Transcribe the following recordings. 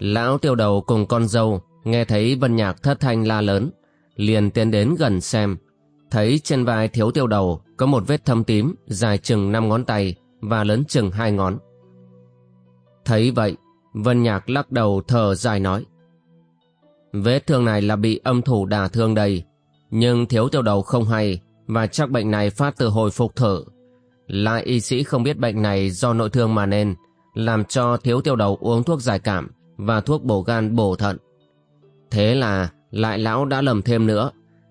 Lão tiêu đầu cùng con dâu nghe thấy Vân Nhạc thất thanh la lớn, liền tiến đến gần xem, thấy trên vai thiếu tiêu đầu có một vết thâm tím dài chừng năm ngón tay và lớn chừng hai ngón. Thấy vậy, Vân Nhạc lắc đầu thở dài nói. Vết thương này là bị âm thủ đả thương đầy, nhưng thiếu tiêu đầu không hay và chắc bệnh này phát từ hồi phục thở. Lại y sĩ không biết bệnh này do nội thương mà nên, làm cho thiếu tiêu đầu uống thuốc giải cảm và thuốc bổ gan bổ thận. Thế là lại lão đã lầm thêm nữa,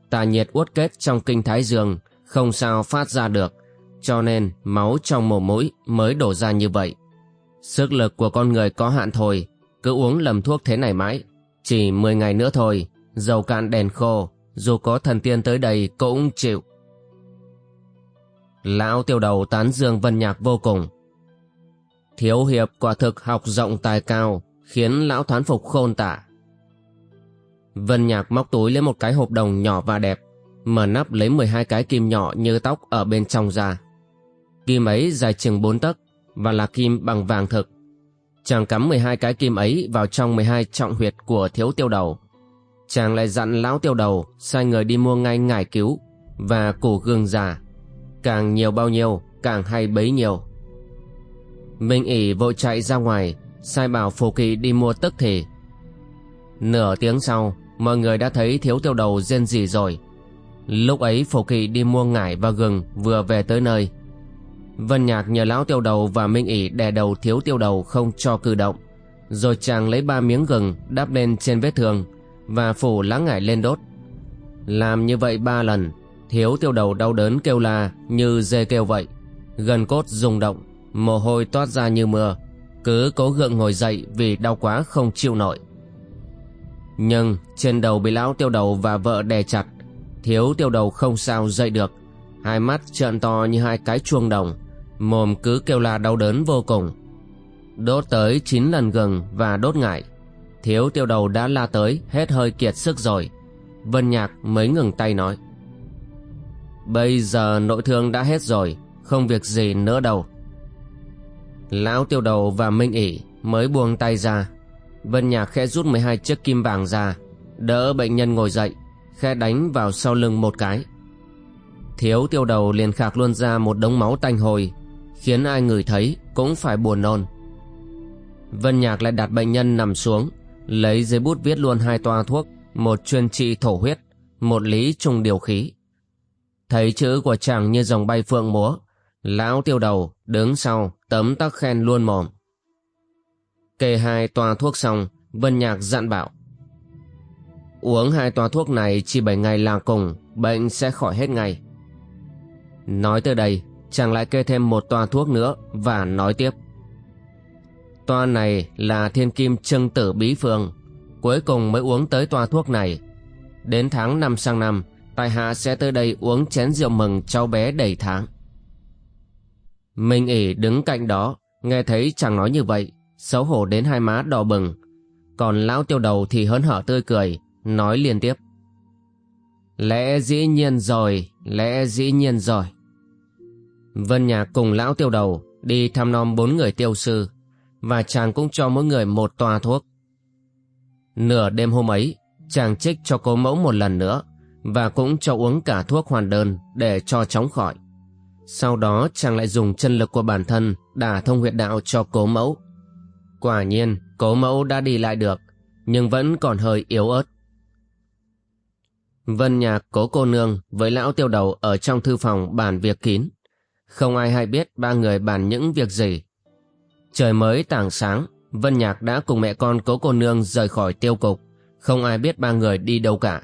tà nhiệt uất kết trong kinh thái dương không sao phát ra được, cho nên máu trong mồm mũi mới đổ ra như vậy. Sức lực của con người có hạn thôi, cứ uống lầm thuốc thế này mãi, chỉ 10 ngày nữa thôi, dầu cạn đèn khô, dù có thần tiên tới đây cũng chịu. Lão tiêu đầu tán dương vân nhạc vô cùng. Thiếu hiệp quả thực học rộng tài cao, khiến lão thoán phục khôn tả. Vân Nhạc móc túi lấy một cái hộp đồng nhỏ và đẹp, mở nắp lấy 12 cái kim nhỏ như tóc ở bên trong ra. Kim ấy dài chừng 4 tấc và là kim bằng vàng thực. Chàng cắm 12 cái kim ấy vào trong 12 trọng huyệt của thiếu tiêu đầu. Chàng lại dặn lão tiêu đầu sai người đi mua ngay ngải cứu và củ gương già. Càng nhiều bao nhiêu, càng hay bấy nhiêu. Minh ỉ vội chạy ra ngoài sai bảo phù kỳ đi mua tức thì. Nửa tiếng sau, mọi người đã thấy thiếu tiêu đầu rên rỉ rồi. Lúc ấy phù kỳ đi mua ngải và gừng vừa về tới nơi. Vân nhạc nhờ lão tiêu đầu và minh ỉ đè đầu thiếu tiêu đầu không cho cử động. Rồi chàng lấy ba miếng gừng đắp lên trên vết thương và phủ lá ngải lên đốt. Làm như vậy ba lần, thiếu tiêu đầu đau đớn kêu la như dê kêu vậy. Gần cốt rung động, mồ hôi toát ra như mưa cứ cố gượng ngồi dậy vì đau quá không chịu nổi. Nhưng trên đầu bị lão tiêu đầu và vợ đè chặt, thiếu tiêu đầu không sao dậy được. Hai mắt trợn to như hai cái chuông đồng, mồm cứ kêu la đau đớn vô cùng. Đốt tới chín lần gừng và đốt ngải thiếu tiêu đầu đã la tới hết hơi kiệt sức rồi. Vân nhạc mới ngừng tay nói, bây giờ nội thương đã hết rồi, không việc gì nữa đâu. Lão tiêu đầu và Minh ỉ mới buông tay ra. Vân Nhạc khẽ rút 12 chiếc kim vàng ra, đỡ bệnh nhân ngồi dậy, khẽ đánh vào sau lưng một cái. Thiếu tiêu đầu liền khạc luôn ra một đống máu tanh hồi, khiến ai người thấy cũng phải buồn nôn. Vân Nhạc lại đặt bệnh nhân nằm xuống, lấy giấy bút viết luôn hai toa thuốc, một chuyên trị thổ huyết, một lý trùng điều khí. Thấy chữ của chàng như dòng bay phượng múa, lão tiêu đầu đứng sau tấm tắc khen luôn mồm. Kê hai toa thuốc xong, Vân Nhạc dặn bảo. Uống hai toa thuốc này chỉ bảy ngày là cùng, bệnh sẽ khỏi hết ngay. Nói tới đây, chàng lại kê thêm một toa thuốc nữa và nói tiếp. Toa này là thiên kim trưng tử bí phương, cuối cùng mới uống tới toa thuốc này. Đến tháng năm sang năm, tài hạ sẽ tới đây uống chén rượu mừng cháu bé đầy tháng. Minh ỉ đứng cạnh đó, nghe thấy chàng nói như vậy, xấu hổ đến hai má đỏ bừng. Còn lão tiêu đầu thì hớn hở tươi cười, nói liên tiếp. Lẽ dĩ nhiên rồi, lẽ dĩ nhiên rồi. Vân Nhạc cùng lão tiêu đầu đi thăm nom bốn người tiêu sư, và chàng cũng cho mỗi người một toa thuốc. Nửa đêm hôm ấy, chàng trích cho cố mẫu một lần nữa, và cũng cho uống cả thuốc hoàn đơn để cho chóng khỏi. Sau đó chàng lại dùng chân lực của bản thân đả thông huyệt đạo cho cố mẫu. Quả nhiên, cố mẫu đã đi lại được, nhưng vẫn còn hơi yếu ớt. Vân nhạc cố cô nương với lão tiêu đầu ở trong thư phòng bàn việc kín. Không ai hay biết ba người bàn những việc gì. Trời mới tảng sáng, Vân Nhạc đã cùng mẹ con cố cô nương rời khỏi tiêu cục. Không ai biết ba người đi đâu cả.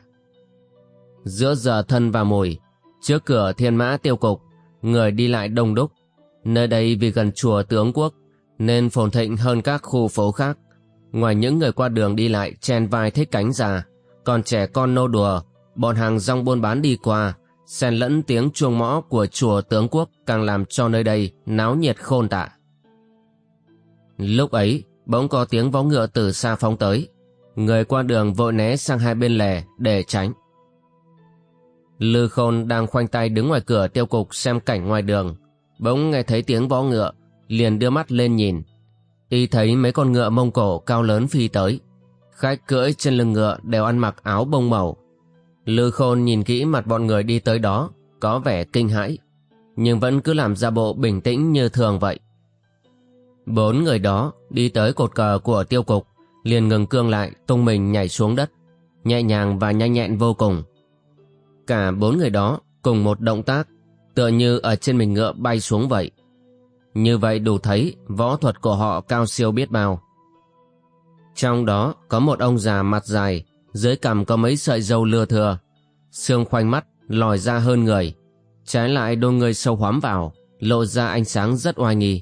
Giữa giờ thân và mùi, trước cửa thiên mã tiêu cục, người đi lại đông đúc. Nơi đây vì gần chùa tướng quốc nên phồn thịnh hơn các khu phố khác. Ngoài những người qua đường đi lại chen vai thích cánh già, còn trẻ con nô đùa, bọn hàng rong buôn bán đi qua, xen lẫn tiếng chuông mõ của chùa tướng quốc càng làm cho nơi đây náo nhiệt khôn tạ. Lúc ấy, bỗng có tiếng vó ngựa từ xa phóng tới. Người qua đường vội né sang hai bên lề để tránh. Lư Khôn đang khoanh tay đứng ngoài cửa tiêu cục xem cảnh ngoài đường. Bỗng nghe thấy tiếng vó ngựa, liền đưa mắt lên nhìn. Y thấy mấy con ngựa mông cổ cao lớn phi tới. Khách cưỡi trên lưng ngựa đều ăn mặc áo bông màu. Lư Khôn nhìn kỹ mặt bọn người đi tới đó, có vẻ kinh hãi, nhưng vẫn cứ làm ra bộ bình tĩnh như thường vậy. Bốn người đó đi tới cột cờ của tiêu cục, liền ngừng cương lại tung mình nhảy xuống đất, nhẹ nhàng và nhanh nhẹn vô cùng. Cả bốn người đó cùng một động tác, tựa như ở trên mình ngựa bay xuống vậy. Như vậy đủ thấy võ thuật của họ cao siêu biết bao. Trong đó có một ông già mặt dài, dưới cằm có mấy sợi dâu lưa thừa, xương khoanh mắt lòi ra hơn người, trái lại đôi người sâu hoắm vào, lộ ra ánh sáng rất oai nghi.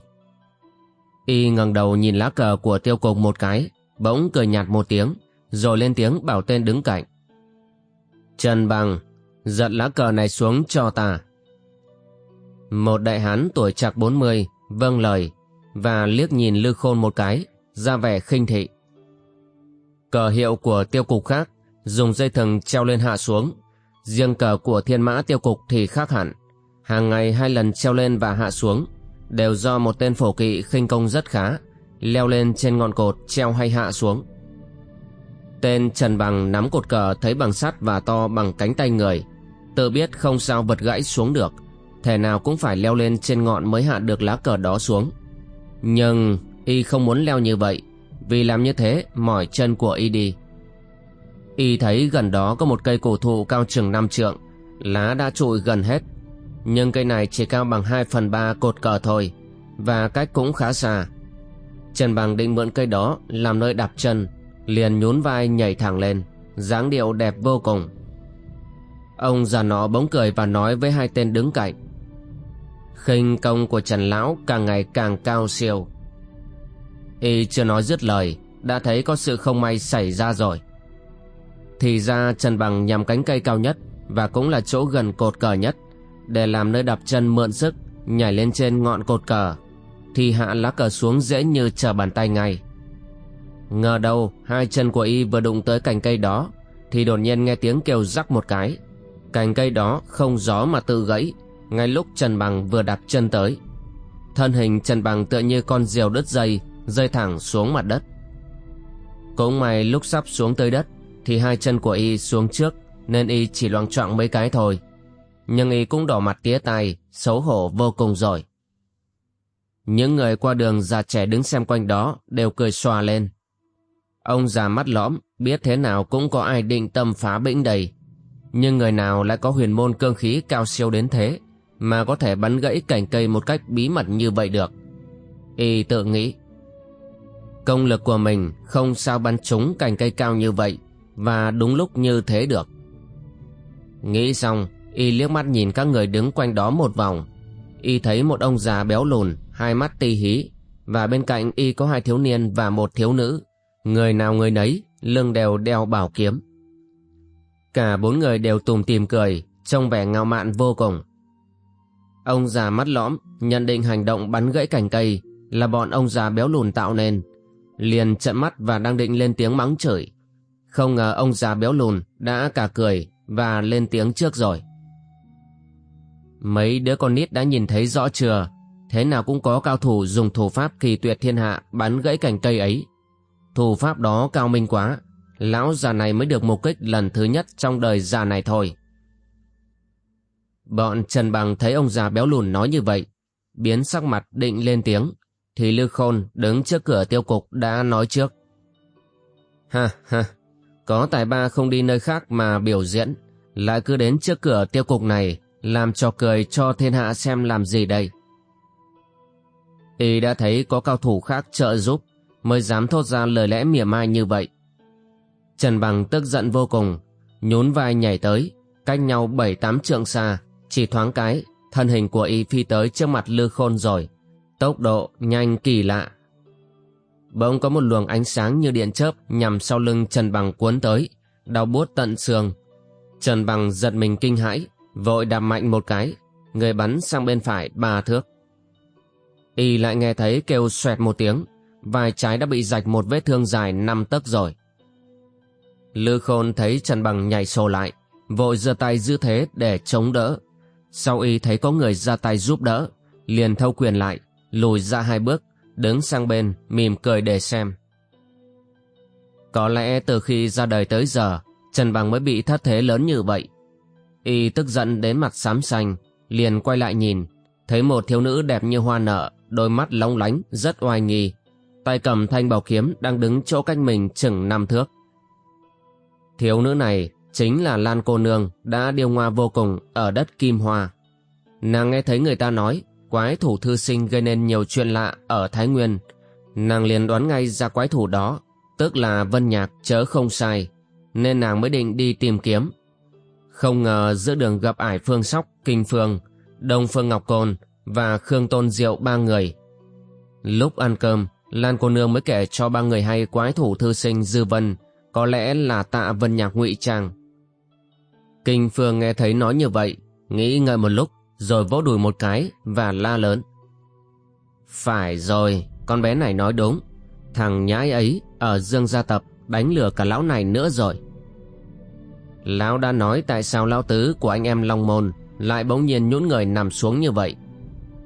Y ngẩng đầu nhìn lá cờ của tiêu cục một cái, bỗng cười nhạt một tiếng, rồi lên tiếng bảo tên đứng cạnh. Trần Bằng, giật lá cờ này xuống cho ta. Một đại hán tuổi chạc 40, vâng lời, và liếc nhìn Lư Khôn một cái, ra vẻ khinh thị. Cờ hiệu của tiêu cục khác, dùng dây thừng treo lên hạ xuống. Riêng cờ của thiên mã tiêu cục thì khác hẳn. Hàng ngày hai lần treo lên và hạ xuống, đều do một tên phổ kỵ khinh công rất khá, leo lên trên ngọn cột treo hay hạ xuống. Tên Trần Bằng nắm cột cờ thấy bằng sắt và to bằng cánh tay người, tự biết không sao vật gãy xuống được, thể nào cũng phải leo lên trên ngọn mới hạ được lá cờ đó xuống. Nhưng y không muốn leo như vậy, vì làm như thế mỏi chân của y đi. Y thấy gần đó có một cây cổ thụ cao chừng năm trượng, lá đã trụi gần hết, nhưng cây này chỉ cao bằng 2 phần 3 cột cờ thôi, và cách cũng khá xa. Trần Bằng định mượn cây đó làm nơi đạp chân, liền nhún vai nhảy thẳng lên, dáng điệu đẹp vô cùng. Ông già nọ bỗng cười và nói với hai tên đứng cạnh. khinh công của Trần Lão càng ngày càng cao siêu. Y chưa nói dứt lời, đã thấy có sự không may xảy ra rồi. Thì ra Trần Bằng nhằm cánh cây cao nhất và cũng là chỗ gần cột cờ nhất để làm nơi đạp chân mượn sức nhảy lên trên ngọn cột cờ thì hạ lá cờ xuống dễ như trở bàn tay ngay. Ngờ đâu hai chân của y vừa đụng tới cành cây đó thì đột nhiên nghe tiếng kêu rắc một cái. Cành cây đó không gió mà tự gãy ngay lúc Trần Bằng vừa đặt chân tới. Thân hình Trần Bằng tựa như con diều đứt dây rơi thẳng xuống mặt đất. Cũng may lúc sắp xuống tới đất thì hai chân của y xuống trước nên y chỉ loang choạng mấy cái thôi. Nhưng y cũng đỏ mặt tía tai, xấu hổ vô cùng rồi. Những người qua đường già trẻ đứng xem quanh đó đều cười xòa lên. Ông già mắt lõm, biết thế nào cũng có ai định tâm phá bĩnh đầy. Nhưng người nào lại có huyền môn cương khí cao siêu đến thế, mà có thể bắn gãy cành cây một cách bí mật như vậy được. Y tự nghĩ, công lực của mình không sao bắn trúng cành cây cao như vậy, và đúng lúc như thế được. Nghĩ xong, y liếc mắt nhìn các người đứng quanh đó một vòng. Y thấy một ông già béo lùn, hai mắt ti hí, và bên cạnh y có hai thiếu niên và một thiếu nữ. Người nào người nấy, lưng đều đeo bảo kiếm. Cả bốn người đều tùm tìm cười, trông vẻ ngạo mạn vô cùng. Ông già mắt lõm, nhận định hành động bắn gãy cành cây là bọn ông già béo lùn tạo nên. Liền trận mắt và đang định lên tiếng mắng chửi. Không ngờ ông già béo lùn đã cả cười và lên tiếng trước rồi. Mấy đứa con nít đã nhìn thấy rõ chưa, thế nào cũng có cao thủ dùng thủ pháp kỳ tuyệt thiên hạ bắn gãy cành cây ấy. Thủ pháp đó cao minh quá, lão già này mới được mục kích lần thứ nhất trong đời già này thôi. Bọn Trần Bằng thấy ông già béo lùn nói như vậy, biến sắc mặt định lên tiếng, thì Lư Khôn đứng trước cửa tiêu cục đã nói trước. Ha ha, có tài ba không đi nơi khác mà biểu diễn, lại cứ đến trước cửa tiêu cục này làm trò cười cho thiên hạ xem làm gì đây. Y đã thấy có cao thủ khác trợ giúp mới dám thốt ra lời lẽ mỉa mai như vậy. Trần Bằng tức giận vô cùng, nhún vai nhảy tới, cách nhau bảy tám trượng xa, chỉ thoáng cái thân hình của y phi tới trước mặt lư khôn rồi tốc độ nhanh kỳ lạ. Bỗng có một luồng ánh sáng như điện chớp nhằm sau lưng trần bằng cuốn tới đau buốt tận xương. Trần bằng giật mình kinh hãi vội đạp mạnh một cái người bắn sang bên phải ba thước. Y lại nghe thấy kêu xoẹt một tiếng vai trái đã bị rạch một vết thương dài năm tấc rồi lư khôn thấy trần bằng nhảy sổ lại, vội giơ tay giữ thế để chống đỡ. Sau y thấy có người ra tay giúp đỡ, liền thâu quyền lại, lùi ra hai bước, đứng sang bên, mỉm cười để xem. Có lẽ từ khi ra đời tới giờ, trần bằng mới bị thất thế lớn như vậy. Y tức giận đến mặt xám xanh, liền quay lại nhìn, thấy một thiếu nữ đẹp như hoa nở, đôi mắt long lánh, rất oai nghi. Tay cầm thanh bảo kiếm đang đứng chỗ cách mình chừng năm thước thiếu nữ này chính là lan cô nương đã điêu ngoa vô cùng ở đất kim hoa. Nàng nghe thấy người ta nói, quái thủ thư sinh gây nên nhiều chuyện lạ ở thái nguyên. Nàng liền đoán ngay ra quái thủ đó, tức là vân nhạc chớ không sai, nên nàng mới định đi tìm kiếm. Không ngờ giữa đường gặp ải phương sóc, kinh phương, đông phương ngọc côn và khương tôn diệu ba người. Lúc ăn cơm, lan cô nương mới kể cho ba người hay quái thủ thư sinh dư vân có lẽ là tạ vân nhạc ngụy trang. Kinh phương nghe thấy nói như vậy, nghĩ ngợi một lúc, rồi vỗ đùi một cái và la lớn. Phải rồi, con bé này nói đúng. Thằng nhãi ấy ở dương gia tập đánh lừa cả lão này nữa rồi. Lão đã nói tại sao lão tứ của anh em long môn lại bỗng nhiên nhũn người nằm xuống như vậy.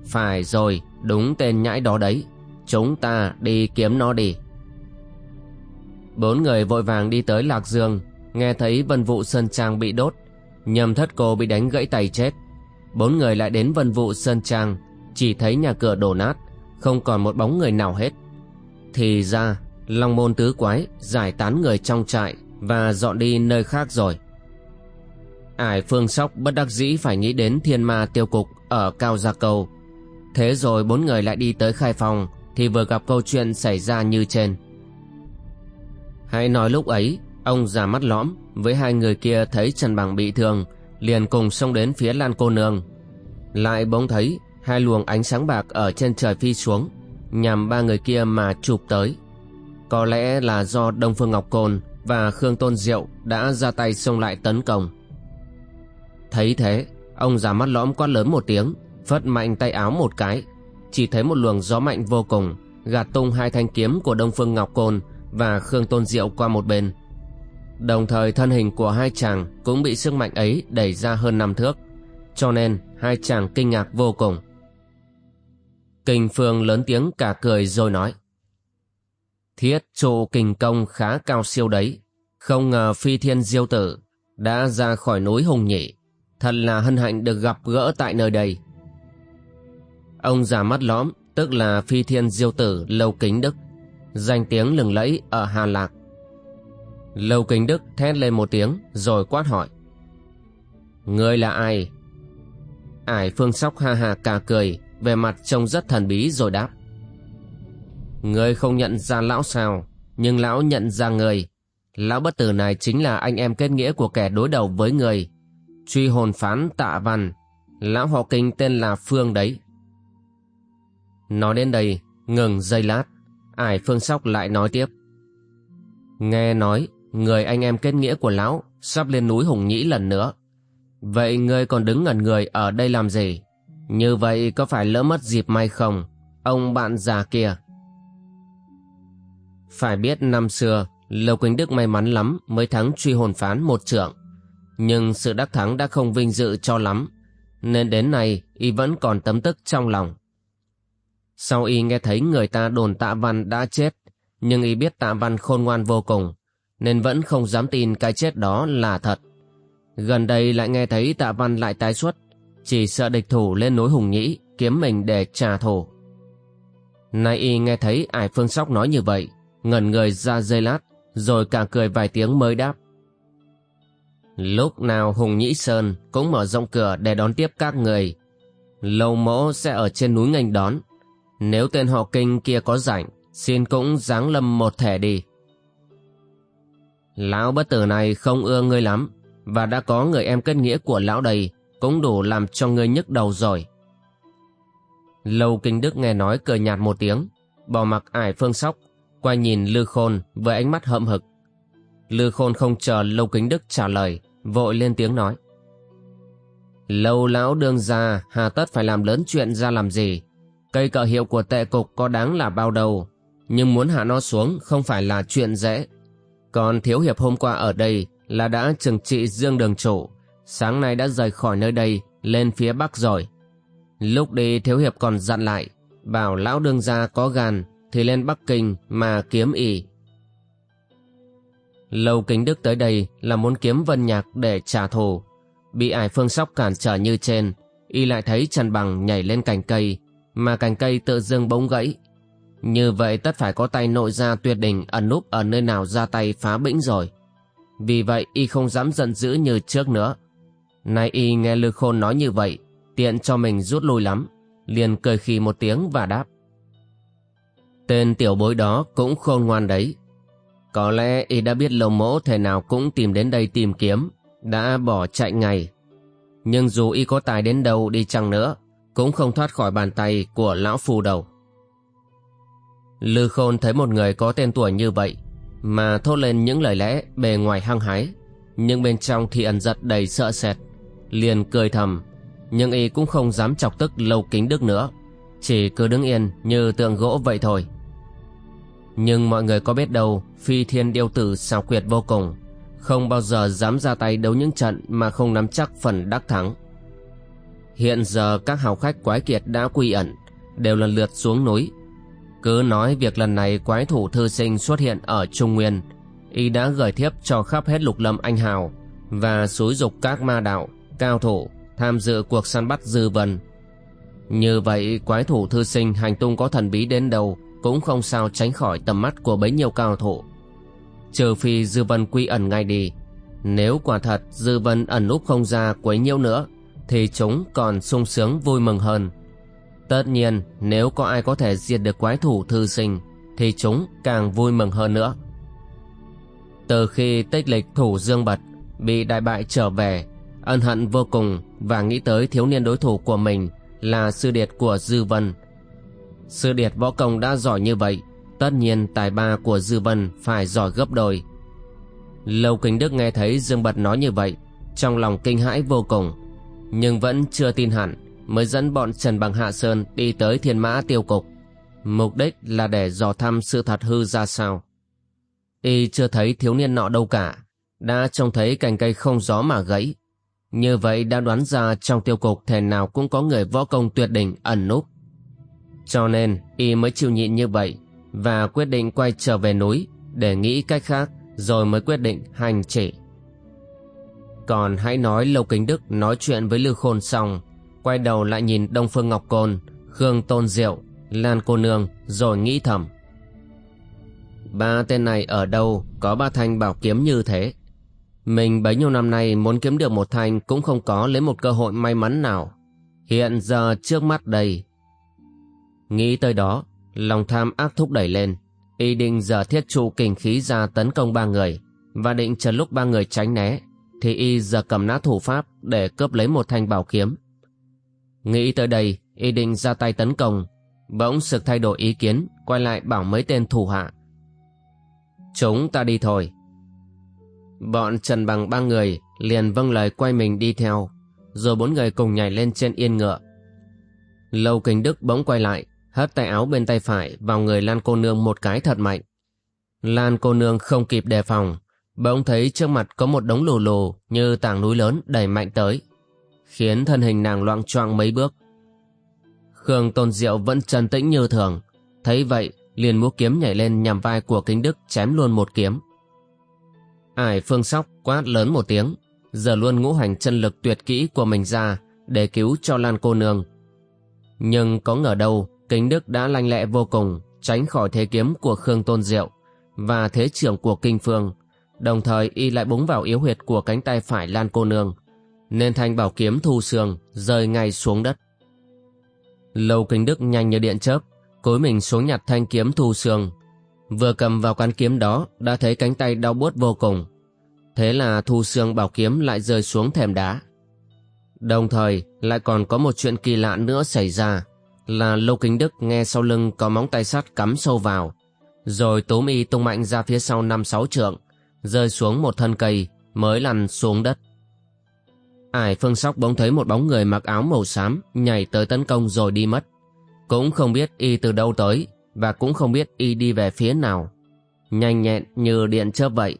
Phải rồi, đúng tên nhãi đó đấy. Chúng ta đi kiếm nó đi bốn người vội vàng đi tới lạc dương, nghe thấy vân vụ sơn trang bị đốt. Nhầm thất cô bị đánh gãy tay chết. Bốn người lại đến vân vụ sơn trang, chỉ thấy nhà cửa đổ nát, không còn một bóng người nào hết. Thì ra, long môn tứ quái giải tán người trong trại và dọn đi nơi khác rồi. Ải phương sóc bất đắc dĩ phải nghĩ đến thiên ma tiêu cục ở cao gia cầu thế rồi bốn người lại đi tới khai phòng thì vừa gặp câu chuyện xảy ra như trên hãy nói lúc ấy, ông già mắt lõm với hai người kia thấy trần bằng bị thương, liền cùng xông đến phía lan cô nương. Lại bỗng thấy hai luồng ánh sáng bạc ở trên trời phi xuống, nhằm ba người kia mà chụp tới. Có lẽ là do đông phương ngọc côn và khương tôn diệu đã ra tay xông lại tấn công. Thấy thế, ông già mắt lõm quát lớn một tiếng, phất mạnh tay áo một cái. Chỉ thấy một luồng gió mạnh vô cùng, gạt tung hai thanh kiếm của đông phương ngọc côn và khương tôn diệu qua một bên. Đồng thời thân hình của hai chàng cũng bị sức mạnh ấy đẩy ra hơn năm thước, cho nên hai chàng kinh ngạc vô cùng. Kinh phương lớn tiếng cả cười rồi nói, thiết trụ kình công khá cao siêu đấy, không ngờ phi thiên diêu tử đã ra khỏi núi hùng nhị, thật là hân hạnh được gặp gỡ tại nơi đây. Ông già mắt lõm, tức là phi thiên diêu tử lâu kính đức danh tiếng lừng lẫy ở hà lạc. Lâu kính đức thét lên một tiếng, rồi quát hỏi. Ngươi là ai? Ải phương sóc ha ha cà cười về mặt trông rất thần bí rồi đáp. Ngươi không nhận ra lão sao, nhưng lão nhận ra người lão bất tử này chính là anh em kết nghĩa của kẻ đối đầu với người truy hồn phán tạ văn, lão họ kinh tên là phương đấy. Nói đến đây, ngừng giây lát ải phương sóc lại nói tiếp nghe nói người anh em kết nghĩa của lão sắp lên núi hùng nhĩ lần nữa vậy ngươi còn đứng ngẩn người ở đây làm gì như vậy có phải lỡ mất dịp may không ông bạn già kia phải biết năm xưa Lầu Quỳnh Đức may mắn lắm mới thắng truy hồn phán một trưởng. Nhưng sự đắc thắng đã không vinh dự cho lắm, nên đến nay y vẫn còn tấm tức trong lòng. Sau y nghe thấy người ta đồn tạ văn đã chết, nhưng y biết tạ văn khôn ngoan vô cùng, nên vẫn không dám tin cái chết đó là thật. Gần đây lại nghe thấy tạ văn lại tái xuất, chỉ sợ địch thủ lên núi Hùng Nhĩ kiếm mình để trả thù. Nay y nghe thấy Ải Phương Sóc nói như vậy, ngẩn người ra dây lát, rồi cả cười vài tiếng mới đáp. Lúc nào Hùng Nhĩ Sơn cũng mở rộng cửa để đón tiếp các người. Lâu mỗ sẽ ở trên núi nghênh đón. Nếu tên họ kinh kia có rảnh, xin cũng giáng lâm một thẻ đi. Lão bất tử này không ưa ngươi lắm, và đã có người em kết nghĩa của lão đây, cũng đủ làm cho ngươi nhức đầu rồi. Lâu Kinh Đức nghe nói cười nhạt một tiếng, bỏ mặc ải phương sóc, quay nhìn Lư Khôn với ánh mắt hậm hực. Lư Khôn không chờ Lâu Kính Đức trả lời, vội lên tiếng nói. Lâu lão đương ra, hà tất phải làm lớn chuyện ra làm gì? Cây cờ hiệu của tệ cục có đáng là bao đầu, nhưng muốn hạ nó xuống không phải là chuyện dễ. Còn Thiếu Hiệp hôm qua ở đây là đã trừng trị Dương Đường Chủ, sáng nay đã rời khỏi nơi đây, lên phía Bắc rồi. Lúc đi Thiếu Hiệp còn dặn lại, bảo lão đương gia có gan thì lên Bắc Kinh mà kiếm ỉ. Lâu Kính Đức tới đây là muốn kiếm Vân Nhạc để trả thù. Bị ải phương sóc cản trở như trên, y lại thấy Trần Bằng nhảy lên cành cây, mà cành cây tự dưng bỗng gãy. Như vậy tất phải có tay nội gia tuyệt đỉnh ẩn núp ở nơi nào ra tay phá bĩnh rồi. Vì vậy y không dám giận dữ như trước nữa. Nay y nghe Lư Khôn nói như vậy, tiện cho mình rút lui lắm, liền cười khì một tiếng và đáp. Tên tiểu bối đó cũng khôn ngoan đấy. Có lẽ y đã biết lồng mỗ thể nào cũng tìm đến đây tìm kiếm, đã bỏ chạy ngay. Nhưng dù y có tài đến đâu đi chăng nữa, cũng không thoát khỏi bàn tay của lão phù đầu. Lư Khôn thấy một người có tên tuổi như vậy, mà thốt lên những lời lẽ bề ngoài hăng hái, nhưng bên trong thì ẩn giật đầy sợ sệt, liền cười thầm, nhưng y cũng không dám chọc tức lâu kính đức nữa, chỉ cứ đứng yên như tượng gỗ vậy thôi. Nhưng mọi người có biết đâu Phi thiên điêu tử xảo quyệt vô cùng Không bao giờ dám ra tay đấu những trận Mà không nắm chắc phần đắc thắng Hiện giờ các hào khách quái kiệt đã quy ẩn Đều lần lượt xuống núi Cứ nói việc lần này quái thủ thư sinh xuất hiện ở Trung Nguyên Y đã gửi thiếp cho khắp hết lục lâm anh hào Và xúi dục các ma đạo, cao thủ Tham dự cuộc săn bắt dư vân Như vậy quái thủ thư sinh hành tung có thần bí đến đâu cũng không sao tránh khỏi tầm mắt của bấy nhiêu cao thủ. Trừ phi Dư Vân quy ẩn ngay đi. Nếu quả thật Dư Vân ẩn núp không ra quấy nhiêu nữa, thì chúng còn sung sướng vui mừng hơn. Tất nhiên, nếu có ai có thể diệt được quái thủ thư sinh, thì chúng càng vui mừng hơn nữa. Từ khi tích lịch thủ dương bật, bị đại bại trở về, ân hận vô cùng và nghĩ tới thiếu niên đối thủ của mình là sư điệt của Dư Vân, Sư điệt võ công đã giỏi như vậy Tất nhiên tài ba của Dư Vân phải giỏi gấp đôi Lâu Kính Đức nghe thấy Dương Bật nói như vậy Trong lòng kinh hãi vô cùng nhưng vẫn chưa tin hẳn, Mới dẫn bọn Trần Bằng Hạ Sơn đi tới thiên mã tiêu cục. Mục đích là để dò thăm sự thật hư ra sao. Y chưa thấy thiếu niên nọ đâu cả, Đã trông thấy cành cây không gió mà gãy. Như vậy đã đoán ra trong tiêu cục thể nào cũng có người võ công tuyệt đỉnh ẩn núp. Cho nên, y mới chịu nhịn như vậy và quyết định quay trở về núi để nghĩ cách khác, rồi mới quyết định hành chỉ. Còn hãy nói Lâu Kính Đức nói chuyện với Lư Khôn xong, quay đầu lại nhìn Đông Phương Ngọc Côn, Khương Tôn Diệu, Lan Cô Nương rồi nghĩ thầm. Ba tên này ở đâu có ba thanh bảo kiếm như thế? Mình bấy nhiêu năm nay muốn kiếm được một thanh cũng không có lấy một cơ hội may mắn nào. Hiện giờ trước mắt đây Nghĩ tới đó, lòng tham ác thúc đẩy lên, y định giờ thiết trụ kình khí ra tấn công ba người, và định chờ lúc ba người tránh né, thì y giờ cầm nã thủ pháp để cướp lấy một thanh bảo kiếm. Nghĩ tới đây, y định ra tay tấn công, bỗng sực thay đổi ý kiến, quay lại bảo mấy tên thủ hạ. Chúng ta đi thôi. Bọn Trần Bằng ba người liền vâng lời quay mình đi theo, rồi bốn người cùng nhảy lên trên yên ngựa. Lâu Kinh Đức bỗng quay lại, hất tay áo bên tay phải vào người Lan cô nương một cái thật mạnh. Lan cô nương không kịp đề phòng, bỗng thấy trước mặt có một đống lù lù như tảng núi lớn đẩy mạnh tới, khiến thân hình nàng loạn choạng mấy bước. Khương Tôn Diệu vẫn trần tĩnh như thường, thấy vậy liền múa kiếm nhảy lên nhằm vai của kính đức chém luôn một kiếm. Ải phương sóc quát lớn một tiếng, giờ luôn ngũ hành chân lực tuyệt kỹ của mình ra để cứu cho Lan cô nương. Nhưng có ngờ đâu Kính Đức đã lanh lẹ vô cùng, tránh khỏi thế kiếm của Khương Tôn Diệu và thế trưởng của Kinh Phương, đồng thời y lại búng vào yếu huyệt của cánh tay phải Lan cô nương, nên thanh bảo kiếm thu sương rơi ngay xuống đất. Lâu Kính Đức nhanh như điện chớp, cối mình xuống nhặt thanh kiếm thu sương, vừa cầm vào cán kiếm đó đã thấy cánh tay đau buốt vô cùng. Thế là thu sương bảo kiếm lại rơi xuống thềm đá. Đồng thời lại còn có một chuyện kỳ lạ nữa xảy ra là lâu Kính Đức nghe sau lưng có móng tay sắt cắm sâu vào rồi túm y tung mạnh ra phía sau năm sáu trượng rơi xuống một thân cây, mới lăn xuống đất. Ải phương sóc bỗng thấy một bóng người mặc áo màu xám nhảy tới tấn công rồi đi mất. Cũng không biết y từ đâu tới và cũng không biết y đi về phía nào. Nhanh nhẹn như điện chớp vậy.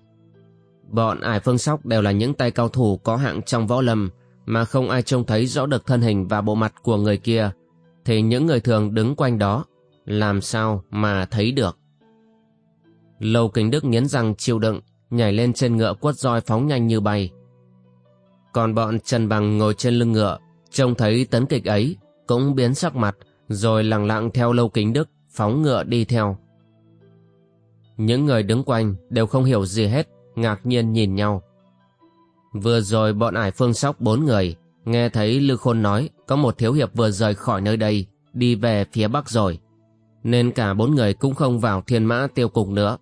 Bọn ải phương sóc đều là những tay cao thủ có hạng trong võ lâm mà không ai trông thấy rõ được thân hình và bộ mặt của người kia thì những người thường đứng quanh đó, làm sao mà thấy được. Lâu kính đức nghiến răng chịu đựng nhảy lên trên ngựa quất roi phóng nhanh như bay. Còn bọn Trần Bằng ngồi trên lưng ngựa, trông thấy tấn kịch ấy, cũng biến sắc mặt, rồi lặng lặng theo lâu kính đức, phóng ngựa đi theo. Những người đứng quanh đều không hiểu gì hết, ngạc nhiên nhìn nhau. Vừa rồi bọn ải phương sóc bốn người, nghe thấy Lư Khôn nói có một thiếu hiệp vừa rời khỏi nơi đây, đi về phía bắc rồi. Nên cả bốn người cũng không vào thiên mã tiêu cục nữa.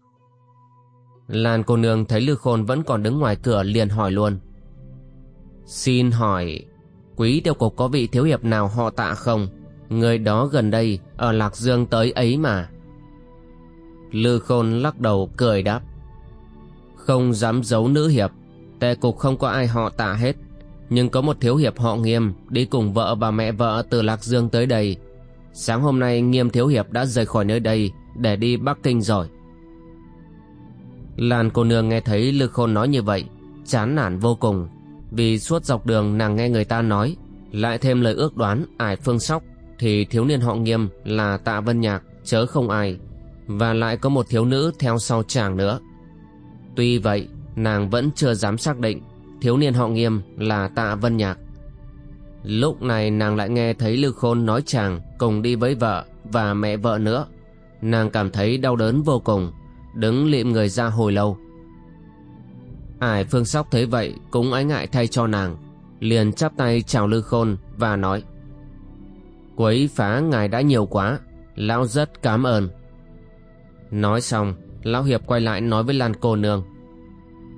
Lan cô nương thấy Lư Khôn vẫn còn đứng ngoài cửa liền hỏi luôn. Xin hỏi, quý tiêu cục có vị thiếu hiệp nào họ tạ không? Người đó gần đây, ở Lạc Dương tới ấy mà. Lư Khôn lắc đầu cười đáp. Không dám giấu nữ hiệp, tề cục không có ai họ tạ hết. Nhưng có một thiếu hiệp họ nghiêm đi cùng vợ và mẹ vợ từ Lạc Dương tới đây. Sáng hôm nay nghiêm thiếu hiệp đã rời khỏi nơi đây để đi Bắc Kinh rồi. Lan cô nương nghe thấy Lư Khôn nói như vậy, chán nản vô cùng, vì suốt dọc đường nàng nghe người ta nói, lại thêm lời ước đoán ải phương sóc, thì thiếu niên họ nghiêm là tạ vân nhạc, chớ không ai, và lại có một thiếu nữ theo sau chàng nữa. Tuy vậy, nàng vẫn chưa dám xác định thiếu niên họ nghiêm là tạ vân nhạc. Lúc này nàng lại nghe thấy Lư Khôn nói chàng cùng đi với vợ và mẹ vợ nữa. Nàng cảm thấy đau đớn vô cùng, đứng lịm người ra hồi lâu. Ải phương sóc thấy vậy cũng ái ngại thay cho nàng, liền chắp tay chào lư khôn và nói, quấy phá ngài đã nhiều quá, lão rất cảm ơn. Nói xong, lão hiệp quay lại nói với lan cô nương,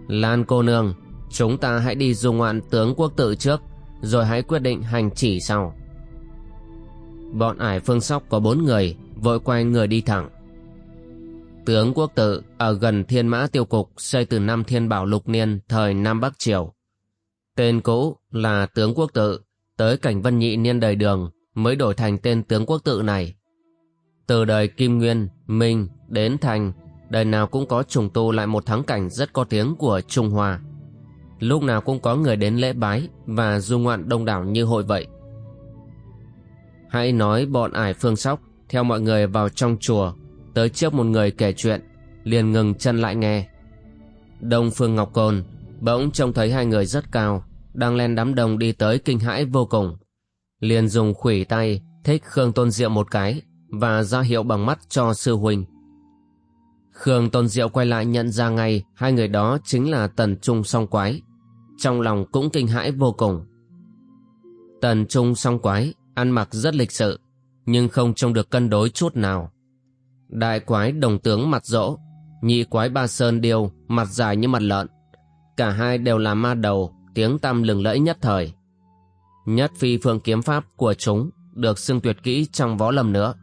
lan cô nương, chúng ta hãy đi dùng ngoạn tướng quốc tự trước, rồi hãy quyết định hành chỉ sau. Bọn ải phương sóc có bốn người, vội quay người đi thẳng. Tướng quốc tự ở gần thiên mã tiêu cục xây từ năm thiên bảo lục niên thời Nam Bắc Triều. Tên cũ là tướng quốc tự, tới cảnh vân nhị niên đời đường mới đổi thành tên tướng quốc tự này. Từ đời Kim Nguyên, Minh đến Thành, đời nào cũng có trùng tu lại một thắng cảnh rất có tiếng của Trung Hoa. Lúc nào cũng có người đến lễ bái và du ngoạn đông đảo như hội vậy. Hãy nói bọn ải phương sóc theo mọi người vào trong chùa tới trước một người kể chuyện, liền ngừng chân lại nghe. Đông phương ngọc côn bỗng trông thấy hai người rất cao, đang len đám đông đi tới kinh hãi vô cùng. Liền dùng khủy tay thích khương tôn diệu một cái và ra hiệu bằng mắt cho sư huynh khương tôn diệu quay lại nhận ra ngay hai người đó chính là tần trung song quái, trong lòng cũng kinh hãi vô cùng. Tần trung song quái ăn mặc rất lịch sự, nhưng không trông được cân đối chút nào. Đại quái đồng tướng mặt rỗ, nhị quái ba sơn điêu, mặt dài như mặt lợn. Cả hai đều là ma đầu, tiếng tăm lừng lẫy nhất thời. Nhất phi phương kiếm pháp của chúng được xưng tuyệt kỹ trong võ lâm nữa.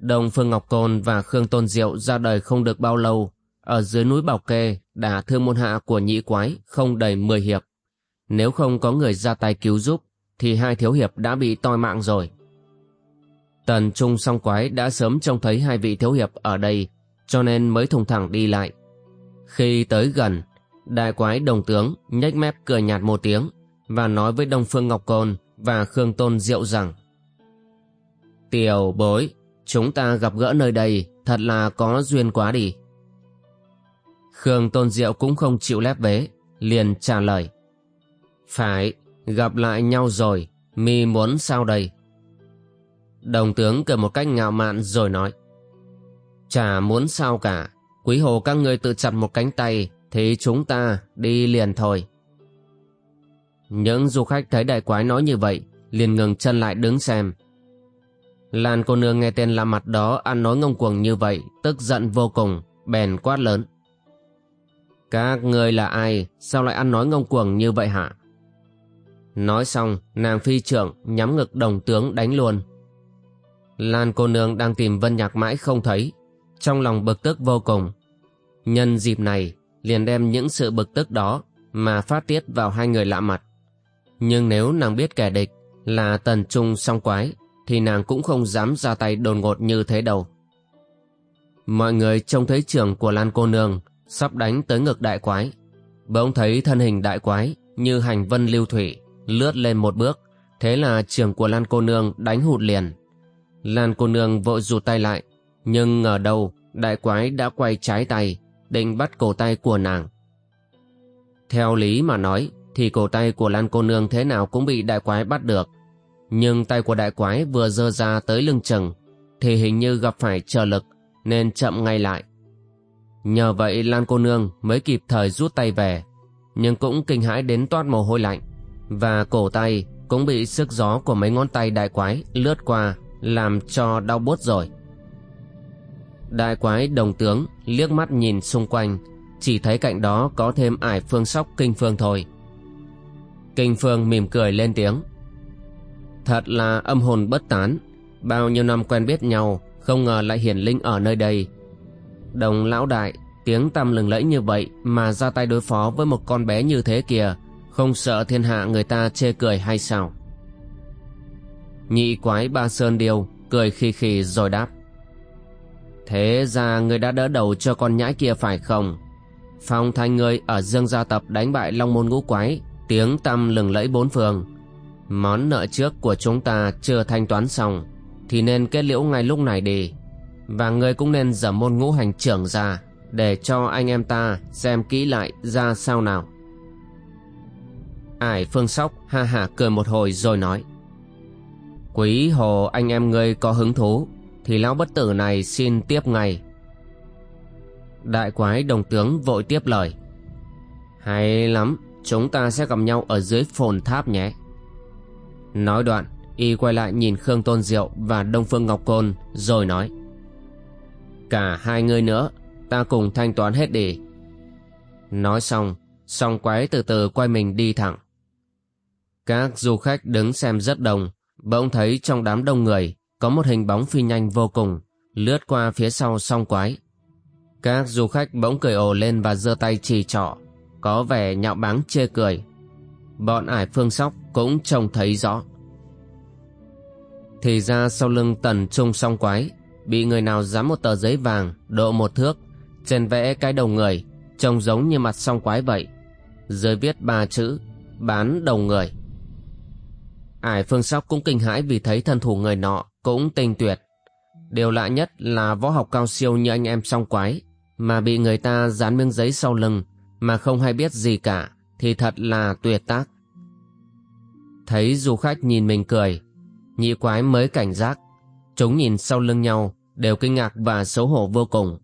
Đồng Phương Ngọc Côn và Khương Tôn Diệu ra đời không được bao lâu, ở dưới núi Bảo Kê đã thương môn hạ của nhị quái không đầy 10 hiệp. Nếu không có người ra tay cứu giúp, thì hai thiếu hiệp đã bị toi mạng rồi. Tần Trung song quái đã sớm trông thấy hai vị thiếu hiệp ở đây, cho nên mới thùng thẳng đi lại. Khi tới gần, đại quái đồng tướng nhếch mép cười nhạt một tiếng và nói với Đông Phương Ngọc Côn và Khương Tôn Diệu rằng Tiểu bối, chúng ta gặp gỡ nơi đây thật là có duyên quá đi. Khương Tôn Diệu cũng không chịu lép vế, liền trả lời Phải, gặp lại nhau rồi, mi muốn sao đây? Đồng tướng cười một cách ngạo mạn rồi nói Chả muốn sao cả. Quý hồ các ngươi tự chặt một cánh tay Thì chúng ta đi liền thôi. Những du khách thấy đại quái nói như vậy liền ngừng chân lại đứng xem. Lan cô nương nghe tên là mặt đó ăn nói ngông cuồng như vậy Tức giận vô cùng Bèn quát lớn Các người là ai? Sao lại ăn nói ngông cuồng như vậy hả? Nói xong, nàng phi trưởng nhắm ngực đồng tướng đánh luôn. Lan cô nương đang tìm Vân Nhạc mãi không thấy, trong lòng bực tức vô cùng. Nhân dịp này, liền đem những sự bực tức đó mà phát tiết vào hai người lạ mặt. Nhưng nếu nàng biết kẻ địch là tần trung song quái, thì nàng cũng không dám ra tay đồn ngột như thế đâu. Mọi người trông thấy trường của Lan cô nương sắp đánh tới ngực đại quái. Bỗng thấy thân hình đại quái như hành vân lưu thủy, lướt lên một bước, thế là trường của Lan cô nương đánh hụt liền. Lan cô nương vội rụt tay lại, nhưng ngờ đâu đại quái đã quay trái tay, định bắt cổ tay của nàng. Theo lý mà nói, thì cổ tay của Lan cô nương thế nào cũng bị đại quái bắt được. Nhưng tay của đại quái vừa dơ ra tới lưng chừng, thì hình như gặp phải trợ lực, nên chậm ngay lại. Nhờ vậy Lan cô nương mới kịp thời rút tay về, nhưng cũng kinh hãi đến toát mồ hôi lạnh, và cổ tay cũng bị sức gió của mấy ngón tay đại quái lướt qua, làm cho đau bốt rồi. Đại quái đồng tướng liếc mắt nhìn xung quanh, chỉ thấy cạnh đó có thêm ải phương sóc kinh phương thôi. Kinh phương mỉm cười lên tiếng. Thật là âm hồn bất tán, bao nhiêu năm quen biết nhau, không ngờ lại hiển linh ở nơi đây. Đồng lão đại, tiếng tăm lừng lẫy như vậy mà ra tay đối phó với một con bé như thế kìa, không sợ thiên hạ người ta chê cười hay sao? Nhị quái ba sơn điêu, cười khi khì rồi đáp. Thế ra người đã đỡ đầu cho con nhãi kia phải không? Phong thanh ngươi ở dương gia tập đánh bại long môn ngũ quái, tiếng tăm lừng lẫy bốn phương. Món nợ trước của chúng ta chưa thanh toán xong, thì nên kết liễu ngay lúc này đi. Và ngươi cũng nên dở môn ngũ hành trưởng ra, để cho anh em ta xem kỹ lại ra sao nào. Ải phương sóc ha hả cười một hồi rồi nói. Quý hồ anh em ngươi có hứng thú, thì lão bất tử này xin tiếp ngay. Đại quái đồng tướng vội tiếp lời. Hay lắm, chúng ta sẽ gặp nhau ở dưới phồn tháp nhé. Nói đoạn, y quay lại nhìn Khương Tôn Diệu và Đông Phương Ngọc Côn rồi nói. Cả hai người nữa, ta cùng thanh toán hết đi. Nói xong, song quái từ từ quay mình đi thẳng. Các du khách đứng xem rất đông, bỗng thấy trong đám đông người có một hình bóng phi nhanh vô cùng, lướt qua phía sau song quái. Các du khách bỗng cười ồ lên và giơ tay chỉ trỏ, có vẻ nhạo báng chê cười. Bọn ải phương sóc cũng trông thấy rõ. Thì ra sau lưng tần trung song quái, bị người nào dám một tờ giấy vàng độ một thước, trên vẽ cái đầu người, trông giống như mặt song quái vậy. Dưới viết ba chữ, bán đầu người. Ải phương sóc cũng kinh hãi vì thấy thân thủ người nọ cũng tinh tuyệt. Điều lạ nhất là võ học cao siêu như anh em song quái, mà bị người ta dán miếng giấy sau lưng mà không hay biết gì cả thì thật là tuyệt tác. Thấy du khách nhìn mình cười, nhị quái mới cảnh giác. Chúng nhìn sau lưng nhau đều kinh ngạc và xấu hổ vô cùng.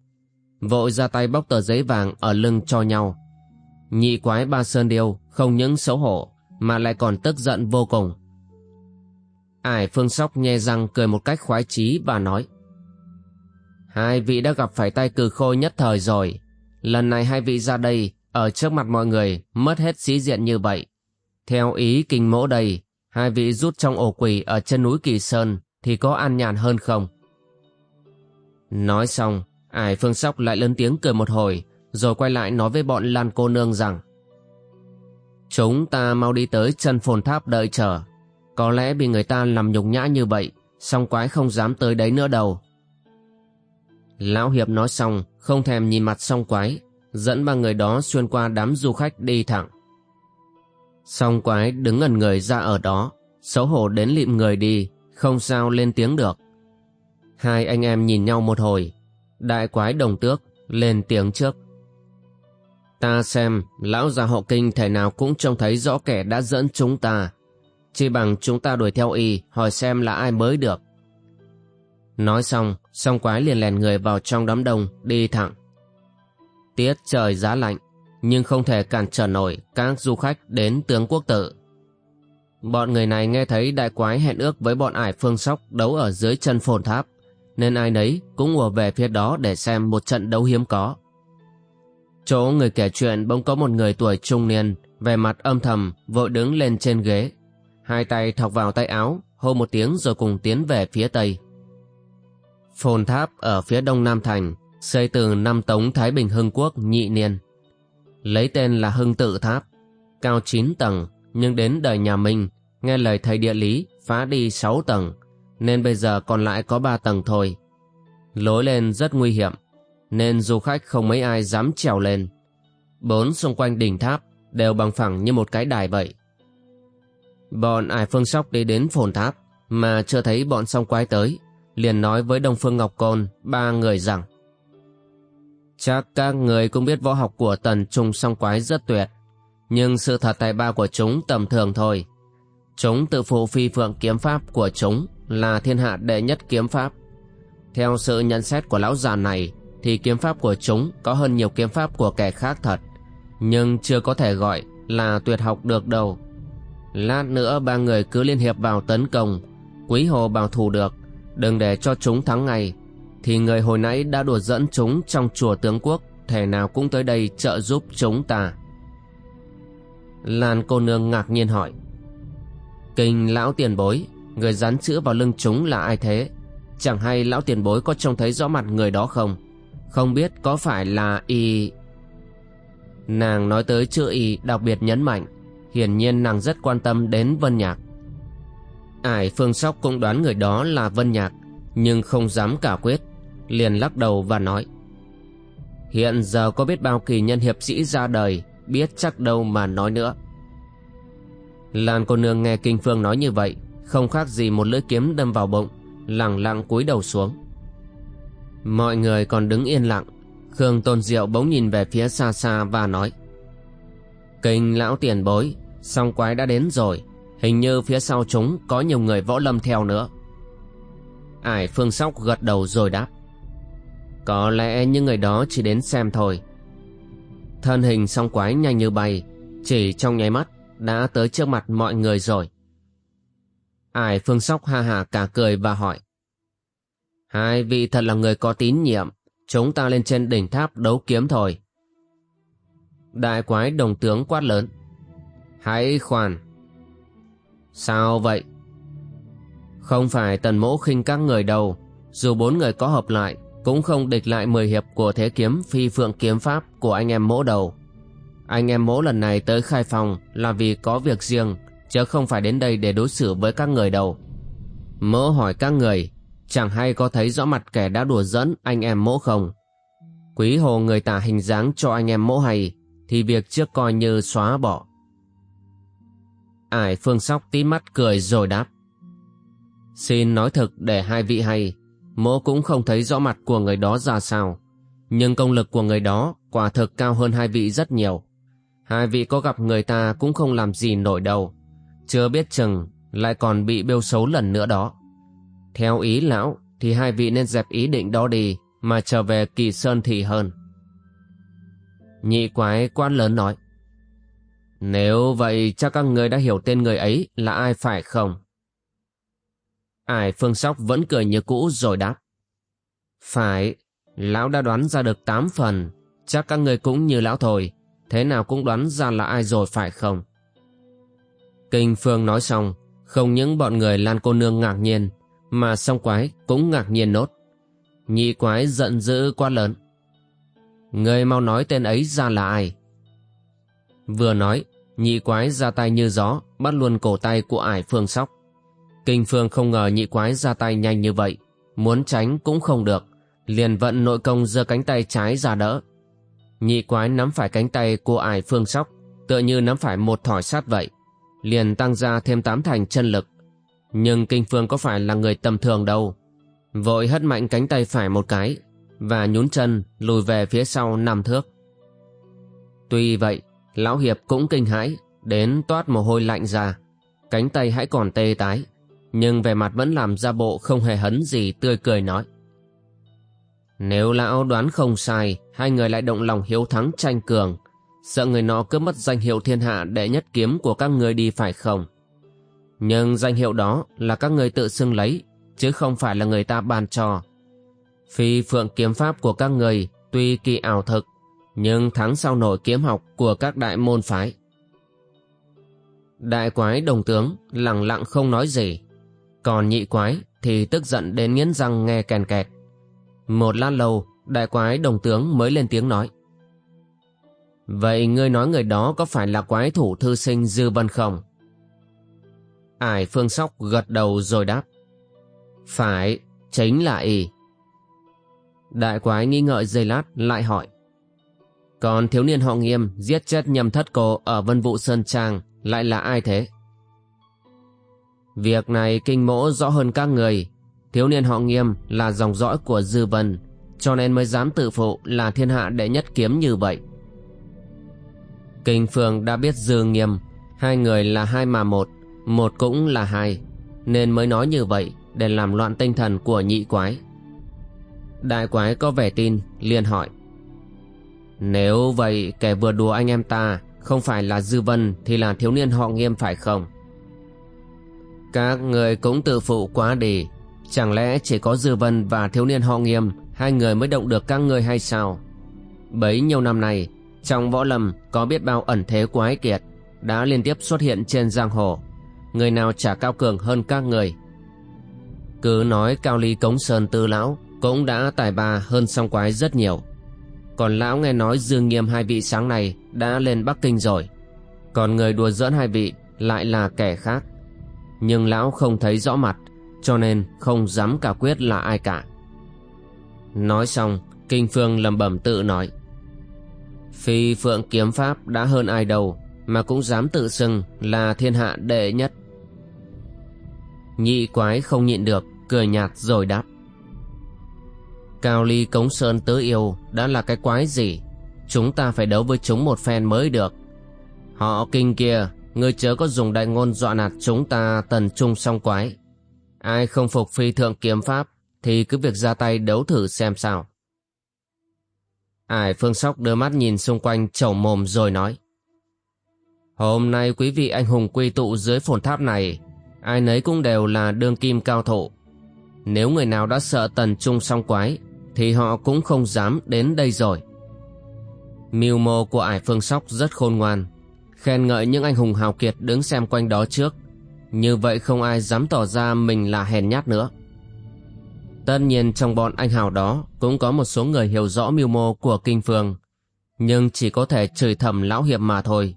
Vội ra tay bóc tờ giấy vàng ở lưng cho nhau. Nhị quái ba sơn điêu không những xấu hổ mà lại còn tức giận vô cùng. Ải phương sóc nhe răng cười một cách khoái chí và nói Hai vị đã gặp phải tay cừ khôi nhất thời rồi. Lần này hai vị ra đây, ở trước mặt mọi người, mất hết sĩ diện như vậy. Theo ý kinh mẫu đây, hai vị rút trong ổ quỷ ở chân núi Kỳ Sơn thì có an nhàn hơn không? Nói xong, ải phương sóc lại lớn tiếng cười một hồi, rồi quay lại nói với bọn Lan cô nương rằng Chúng ta mau đi tới chân phồn tháp đợi chờ. Có lẽ bị người ta làm nhục nhã như vậy, song quái không dám tới đấy nữa đâu. Lão Hiệp nói xong, không thèm nhìn mặt song quái, dẫn ba người đó xuyên qua đám du khách đi thẳng. Song quái đứng ngẩn người ra ở đó, xấu hổ đến lịm người đi, không sao lên tiếng được. Hai anh em nhìn nhau một hồi, đại quái đồng tước, lên tiếng trước. Ta xem, lão già họ kinh thể nào cũng trông thấy rõ kẻ đã dẫn chúng ta. Chỉ bằng chúng ta đuổi theo y, hỏi xem là ai mới được. Nói xong, song quái liền lèn người vào trong đám đông, đi thẳng. Tiết trời giá lạnh, nhưng không thể cản trở nổi các du khách đến tướng quốc tử. Bọn người này nghe thấy đại quái hẹn ước với bọn ải phương sóc đấu ở dưới chân phồn tháp, nên ai nấy cũng ùa về phía đó để xem một trận đấu hiếm có. Chỗ người kể chuyện bỗng có một người tuổi trung niên, về mặt âm thầm, vội đứng lên trên ghế, hai tay thọc vào tay áo, hô một tiếng rồi cùng tiến về phía tây. Phồn tháp ở phía đông Nam Thành, xây từ năm Tống Thái Bình Hưng Quốc nhị niên. Lấy tên là Hưng Tự Tháp, cao 9 tầng, nhưng đến đời nhà Minh, nghe lời thầy địa lý, phá đi 6 tầng, nên bây giờ còn lại có 3 tầng thôi. Lối lên rất nguy hiểm, nên du khách không mấy ai dám trèo lên. Bốn xung quanh đỉnh tháp đều bằng phẳng như một cái đài vậy. Bọn ải phương sóc đi đến phồn tháp, mà chưa thấy bọn song quái tới, liền nói với Đông Phương Ngọc Côn ba người rằng Chắc các người cũng biết võ học của tần trung song quái rất tuyệt, nhưng sự thật tài ba của chúng tầm thường thôi. Chúng tự phụ phi phượng kiếm pháp của chúng là thiên hạ đệ nhất kiếm pháp. Theo sự nhận xét của lão già này, thì kiếm pháp của chúng có hơn nhiều kiếm pháp của kẻ khác thật, nhưng chưa có thể gọi là tuyệt học được đâu. Lát nữa ba người cứ liên hiệp vào tấn công, quý hồ bảo thủ được, đừng để cho chúng thắng ngay, thì người hồi nãy đã đùa dẫn chúng trong chùa tướng quốc, thể nào cũng tới đây trợ giúp chúng ta. Lan cô nương ngạc nhiên hỏi, Kinh lão tiền bối, người dán chữ vào lưng chúng là ai thế? Chẳng hay lão tiền bối có trông thấy rõ mặt người đó không? Không biết có phải là y... Nàng nói tới chữ y đặc biệt nhấn mạnh Hiển nhiên nàng rất quan tâm đến Vân Nhạc. Ải Phương Sóc cũng đoán người đó là Vân Nhạc, Nhưng không dám cả quyết, Liền lắc đầu và nói, Hiện giờ có biết bao kỳ nhân hiệp sĩ ra đời, Biết chắc đâu mà nói nữa. Lan cô nương nghe Kinh Phương nói như vậy, Không khác gì một lưỡi kiếm đâm vào bụng Lặng lặng cúi đầu xuống. Mọi người còn đứng yên lặng, Khương Tôn Diệu bỗng nhìn về phía xa xa và nói, Kinh lão tiền bối Song quái đã đến rồi. Hình như phía sau chúng có nhiều người võ lâm theo nữa. Ải Phương Sóc gật đầu rồi đáp. Có lẽ những người đó chỉ đến xem thôi. Thân hình song quái nhanh như bay, Chỉ trong nháy mắt Đã tới trước mặt mọi người rồi. Ải Phương Sóc ha hà cả cười và hỏi. Hai vị thật là người có tín nhiệm, Chúng ta lên trên đỉnh tháp đấu kiếm thôi. Đại quái đồng tướng quát lớn. Hãy khoan. Sao vậy? Không phải tần mỗ khinh các người đâu. Dù bốn người có hợp lại, Cũng không địch lại mười hiệp của thế kiếm Phi phượng kiếm pháp của anh em mỗ đầu. Anh em mỗ lần này tới khai phòng Là vì có việc riêng, Chứ không phải đến đây để đối xử với các người đâu. Mỗ hỏi các người, Chẳng hay có thấy rõ mặt kẻ đã đùa dẫn anh em mỗ không? Quý hồ người tả hình dáng cho anh em mỗ hay, Thì việc trước coi như xóa bỏ. Ải phương sóc tí mắt cười rồi đáp. Xin nói thực để hai vị hay, Mỗ cũng không thấy rõ mặt của người đó ra sao. Nhưng công lực của người đó quả thực cao hơn hai vị rất nhiều. Hai vị có gặp người ta cũng không làm gì nổi đâu. Chưa biết chừng lại còn bị bêu xấu lần nữa đó. Theo ý lão thì hai vị nên dẹp ý định đó đi mà trở về kỳ sơn thì hơn. Nhị quái quan lớn nói. Nếu vậy chắc các người đã hiểu tên người ấy là ai phải không? Ải Phương Sóc vẫn cười như cũ rồi đáp. Phải, lão đã đoán ra được tám phần, chắc các người cũng như lão thôi, thế nào cũng đoán ra là ai rồi phải không? Kinh Phương nói xong, không những bọn người Lan cô nương ngạc nhiên, mà song quái cũng ngạc nhiên nốt. Nhị quái giận dữ quá lớn. Người mau nói tên ấy ra là ai? Vừa nói, nhị quái ra tay như gió, bắt luôn cổ tay của ải phương sóc. Kinh phương không ngờ nhị quái ra tay nhanh như vậy, muốn tránh cũng không được, liền vận nội công giơ cánh tay trái ra đỡ. Nhị quái nắm phải cánh tay của ải phương sóc, tựa như nắm phải một thỏi sắt vậy, liền tăng ra thêm tám thành chân lực, nhưng Kinh Phương có phải là người tầm thường đâu. Vội hất mạnh cánh tay phải một cái và nhún chân lùi về phía sau năm thước. Tuy vậy, Lão Hiệp cũng kinh hãi, đến toát mồ hôi lạnh ra. Cánh tay hãy còn tê tái, nhưng về mặt vẫn làm ra bộ không hề hấn gì tươi cười nói. Nếu lão đoán không sai, hai người lại động lòng hiếu thắng tranh cường, sợ người nọ cướp mất danh hiệu thiên hạ đệ nhất kiếm của các người đi phải không? Nhưng danh hiệu đó là các người tự xưng lấy, chứ không phải là người ta ban cho. Phi phượng kiếm pháp của các người tuy kỳ ảo thực, nhưng thắng sau nổi kiếm học của các đại môn phái. Đại quái đồng tướng lặng lặng không nói gì. Còn nhị quái thì tức giận đến nghiến răng nghe kèn kẹt. Một lát lâu, đại quái đồng tướng mới lên tiếng nói. Vậy ngươi nói người đó có phải là quái thủ thư sinh Dư Vân không? Ải Phương Sóc gật đầu rồi đáp. Phải, chính là y. Đại quái nghi ngợi giây lát lại hỏi. Còn thiếu niên họ nghiêm giết chết nhầm thất cô ở Vân Vũ Sơn Trang lại là ai thế? Việc này kinh mỗ rõ hơn các người. Thiếu niên họ nghiêm là dòng dõi của Dư Vân, cho nên mới dám tự phụ là thiên hạ đệ nhất kiếm như vậy. Kinh Phương đã biết Dư Nghiêm, hai người là hai mà một, một cũng là hai, nên mới nói như vậy để làm loạn tinh thần của nhị quái. Đại quái có vẻ tin, liền hỏi. Nếu vậy kẻ vừa đùa anh em ta không phải là Dư Vân thì là thiếu niên họ nghiêm phải không? Các người cũng tự phụ quá đi. Chẳng lẽ chỉ có Dư Vân và thiếu niên họ nghiêm hai người mới động được các người hay sao? Bấy nhiêu năm nay, trong võ lâm có biết bao ẩn thế quái kiệt đã liên tiếp xuất hiện trên giang hồ. Người nào chả cao cường hơn các người. Cứ nói Cao Ly Cống Sơn Tư Lão cũng đã tài ba hơn song quái rất nhiều. Còn lão nghe nói Dương Nghiêm hai vị sáng này đã lên Bắc Kinh rồi. Còn người đùa giỡn hai vị lại là kẻ khác. Nhưng lão không thấy rõ mặt, cho nên không dám cả quyết là ai cả. Nói xong, Kinh Phương lầm bẩm tự nói. Phi Phượng Kiếm Pháp đã hơn ai đâu, mà cũng dám tự xưng là thiên hạ đệ nhất. Nhị quái không nhịn được, cười nhạt rồi đáp. Cao ly, cống sơn tứ yêu, đã là cái quái gì? Chúng ta phải đấu với chúng một phen mới được. Họ kinh kia, Ngươi chớ có dùng đại ngôn dọa nạt chúng ta, tần trung song quái. Ai không phục phi thượng kiếm pháp, Thì cứ việc ra tay đấu thử xem sao. Ải phương sóc đưa mắt nhìn xung quanh, chầu mồm rồi nói. Hôm nay quý vị anh hùng quy tụ dưới phồn tháp này, Ai nấy cũng đều là đương kim cao thủ Nếu người nào đã sợ tần trung song quái thì họ cũng không dám đến đây rồi. Mưu mô của ải phương sóc rất khôn ngoan, khen ngợi những anh hùng hào kiệt đứng xem quanh đó trước. Như vậy không ai dám tỏ ra mình là hèn nhát nữa. Tất nhiên trong bọn anh hào đó cũng có một số người hiểu rõ mưu mô của kinh phương, nhưng chỉ có thể chửi thầm lão hiệp mà thôi.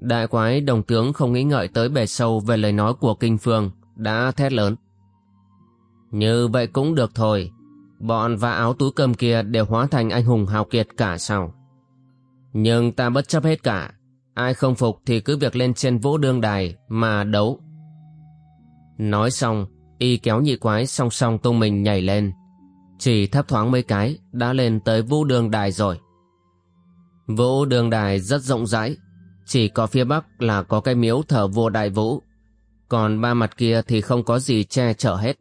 Đại quái đồng tướng không nghĩ ngợi tới bề sâu về lời nói của kinh phương, đã thét lớn. Như vậy cũng được thôi, Bọn và áo túi cơm kia đều hóa thành anh hùng hào kiệt cả sau Nhưng ta bất chấp hết cả. Ai không phục thì cứ việc lên trên vũ đương đài mà đấu. Nói xong, y kéo nhị quái song song tung mình nhảy lên. Chỉ thấp thoáng mấy cái đã lên tới vũ đường đài rồi. Vũ đường đài rất rộng rãi. Chỉ có phía bắc là có cái miếu thờ vua đại vũ. Còn ba mặt kia thì không có gì che chở hết.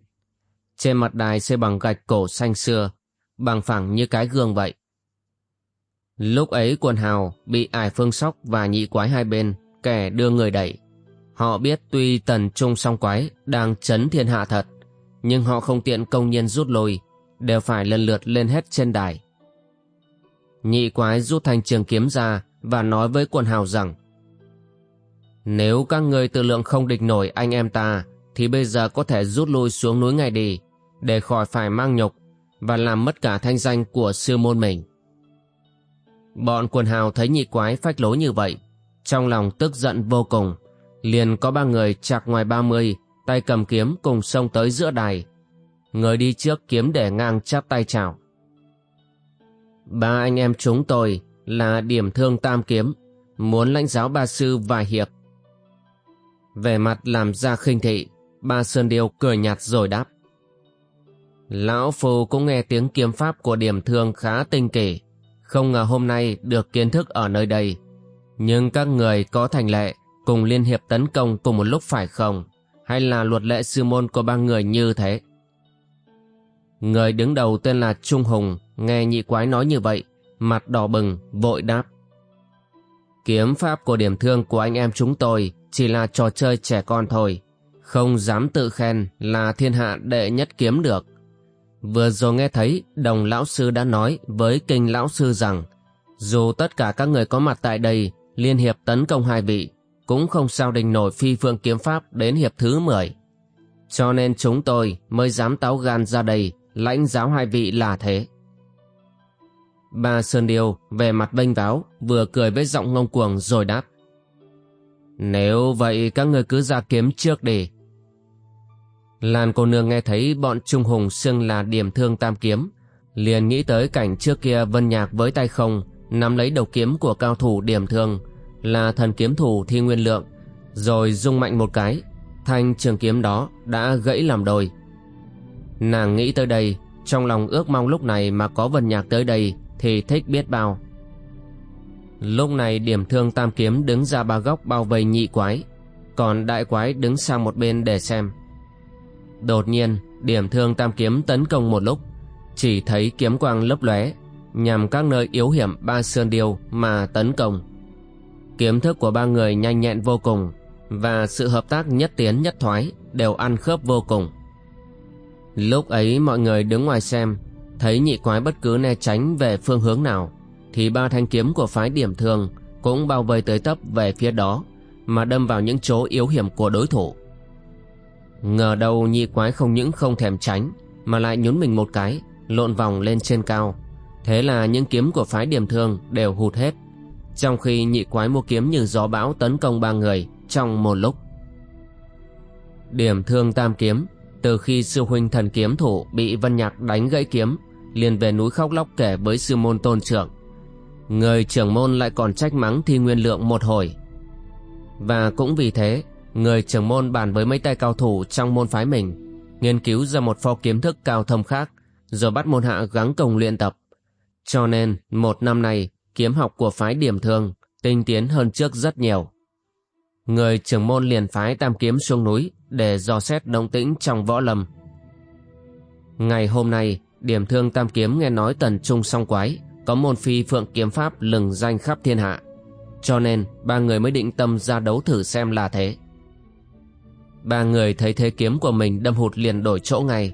Trên mặt đài xây bằng gạch cổ xanh xưa, bằng phẳng như cái gương vậy. Lúc ấy quần hào bị ải phương sóc và nhị quái hai bên, kẻ đưa người đẩy. Họ biết tuy tần trung song quái đang chấn thiên hạ thật, nhưng họ không tiện công nhiên rút lui, đều phải lần lượt lên hết trên đài. Nhị quái rút thanh trường kiếm ra và nói với quần hào rằng Nếu các người tự lượng không địch nổi anh em ta, thì bây giờ có thể rút lui xuống núi ngay đi, để khỏi phải mang nhục và làm mất cả thanh danh của sư môn mình. Bọn quần hào thấy nhị quái phách lối như vậy, trong lòng tức giận vô cùng, liền có ba người chạc ngoài ba mươi, tay cầm kiếm cùng xông tới giữa đài. Người đi trước kiếm để ngang chắp tay chào. Ba anh em chúng tôi là điểm thương tam kiếm, muốn lãnh giáo ba sư vài hiệp. Về mặt làm ra khinh thị, ba Sơn Điêu cười nhạt rồi đáp. Lão Phu cũng nghe tiếng kiếm pháp của điểm thương khá tinh kỷ, không ngờ hôm nay được kiến thức ở nơi đây. Nhưng các người có thành lệ cùng liên hiệp tấn công cùng một lúc phải không? Hay là luật lệ sư môn của ba người như thế? Người đứng đầu tên là Trung Hùng, nghe nhị quái nói như vậy, mặt đỏ bừng, vội đáp. Kiếm pháp của điểm thương của anh em chúng tôi chỉ là trò chơi trẻ con thôi, không dám tự khen là thiên hạ đệ nhất kiếm được. Vừa rồi nghe thấy, đồng lão sư đã nói với kinh lão sư rằng, dù tất cả các người có mặt tại đây, liên hiệp tấn công hai vị, cũng không sao đình nổi phi phương kiếm pháp đến hiệp thứ 10. Cho nên chúng tôi mới dám táo gan ra đây, lãnh giáo hai vị là thế. Ba Sơn Điêu về mặt bênh váo vừa cười với giọng ngông cuồng rồi đáp. Nếu vậy các người cứ ra kiếm trước đi. Lan cô nương nghe thấy bọn Trung Hùng xưng là điểm thương tam kiếm, liền nghĩ tới cảnh trước kia Vân Nhạc với tay không nắm lấy đầu kiếm của cao thủ điểm thương là thần kiếm thủ Thi Nguyên Lượng, rồi rung mạnh một cái, thanh trường kiếm đó đã gãy làm đôi. Nàng nghĩ tới đây, trong lòng ước mong lúc này mà có Vân Nhạc tới đây thì thích biết bao. Lúc này điểm thương tam kiếm đứng ra ba góc bao vây nhị quái, còn đại quái đứng sang một bên để xem. Đột nhiên, điểm thương tam kiếm tấn công một lúc, chỉ thấy kiếm quang lấp lóe nhằm các nơi yếu hiểm ba sơn điêu mà tấn công. Kiếm thức của ba người nhanh nhẹn vô cùng và sự hợp tác nhất tiến nhất thoái đều ăn khớp vô cùng. Lúc ấy mọi người đứng ngoài xem, thấy nhị quái bất cứ né tránh về phương hướng nào, thì ba thanh kiếm của phái điểm thường cũng bao vây tới tấp về phía đó, mà đâm vào những chỗ yếu hiểm của đối thủ. Ngờ đâu nhị quái không những không thèm tránh, mà lại nhún mình một cái, lộn vòng lên trên cao. Thế là những kiếm của phái điểm thương đều hụt hết, trong khi nhị quái mua kiếm như gió bão tấn công ba người trong một lúc. Điểm thương tam kiếm từ khi sư huynh thần kiếm thủ bị Vân Nhạc đánh gãy kiếm, liền về núi khóc lóc kể với sư môn tôn trưởng. Người trưởng môn lại còn trách mắng thi nguyên lượng một hồi. Và cũng vì thế, người trưởng môn bàn với mấy tay cao thủ trong môn phái mình, nghiên cứu ra một pho kiếm thức cao thâm khác, rồi bắt môn hạ gắng công luyện tập. Cho nên, một năm nay, kiếm học của phái điểm thương tinh tiến hơn trước rất nhiều. Người trưởng môn liền phái tam kiếm xuống núi để dò xét động tĩnh trong võ lâm. Ngày hôm nay, điểm thương tam kiếm nghe nói tần trung song quái, có môn phi phượng kiếm pháp lừng danh khắp thiên hạ. Cho nên, ba người mới định tâm ra đấu thử xem là thế. Ba người thấy thế kiếm của mình đâm hụt liền đổi chỗ ngay,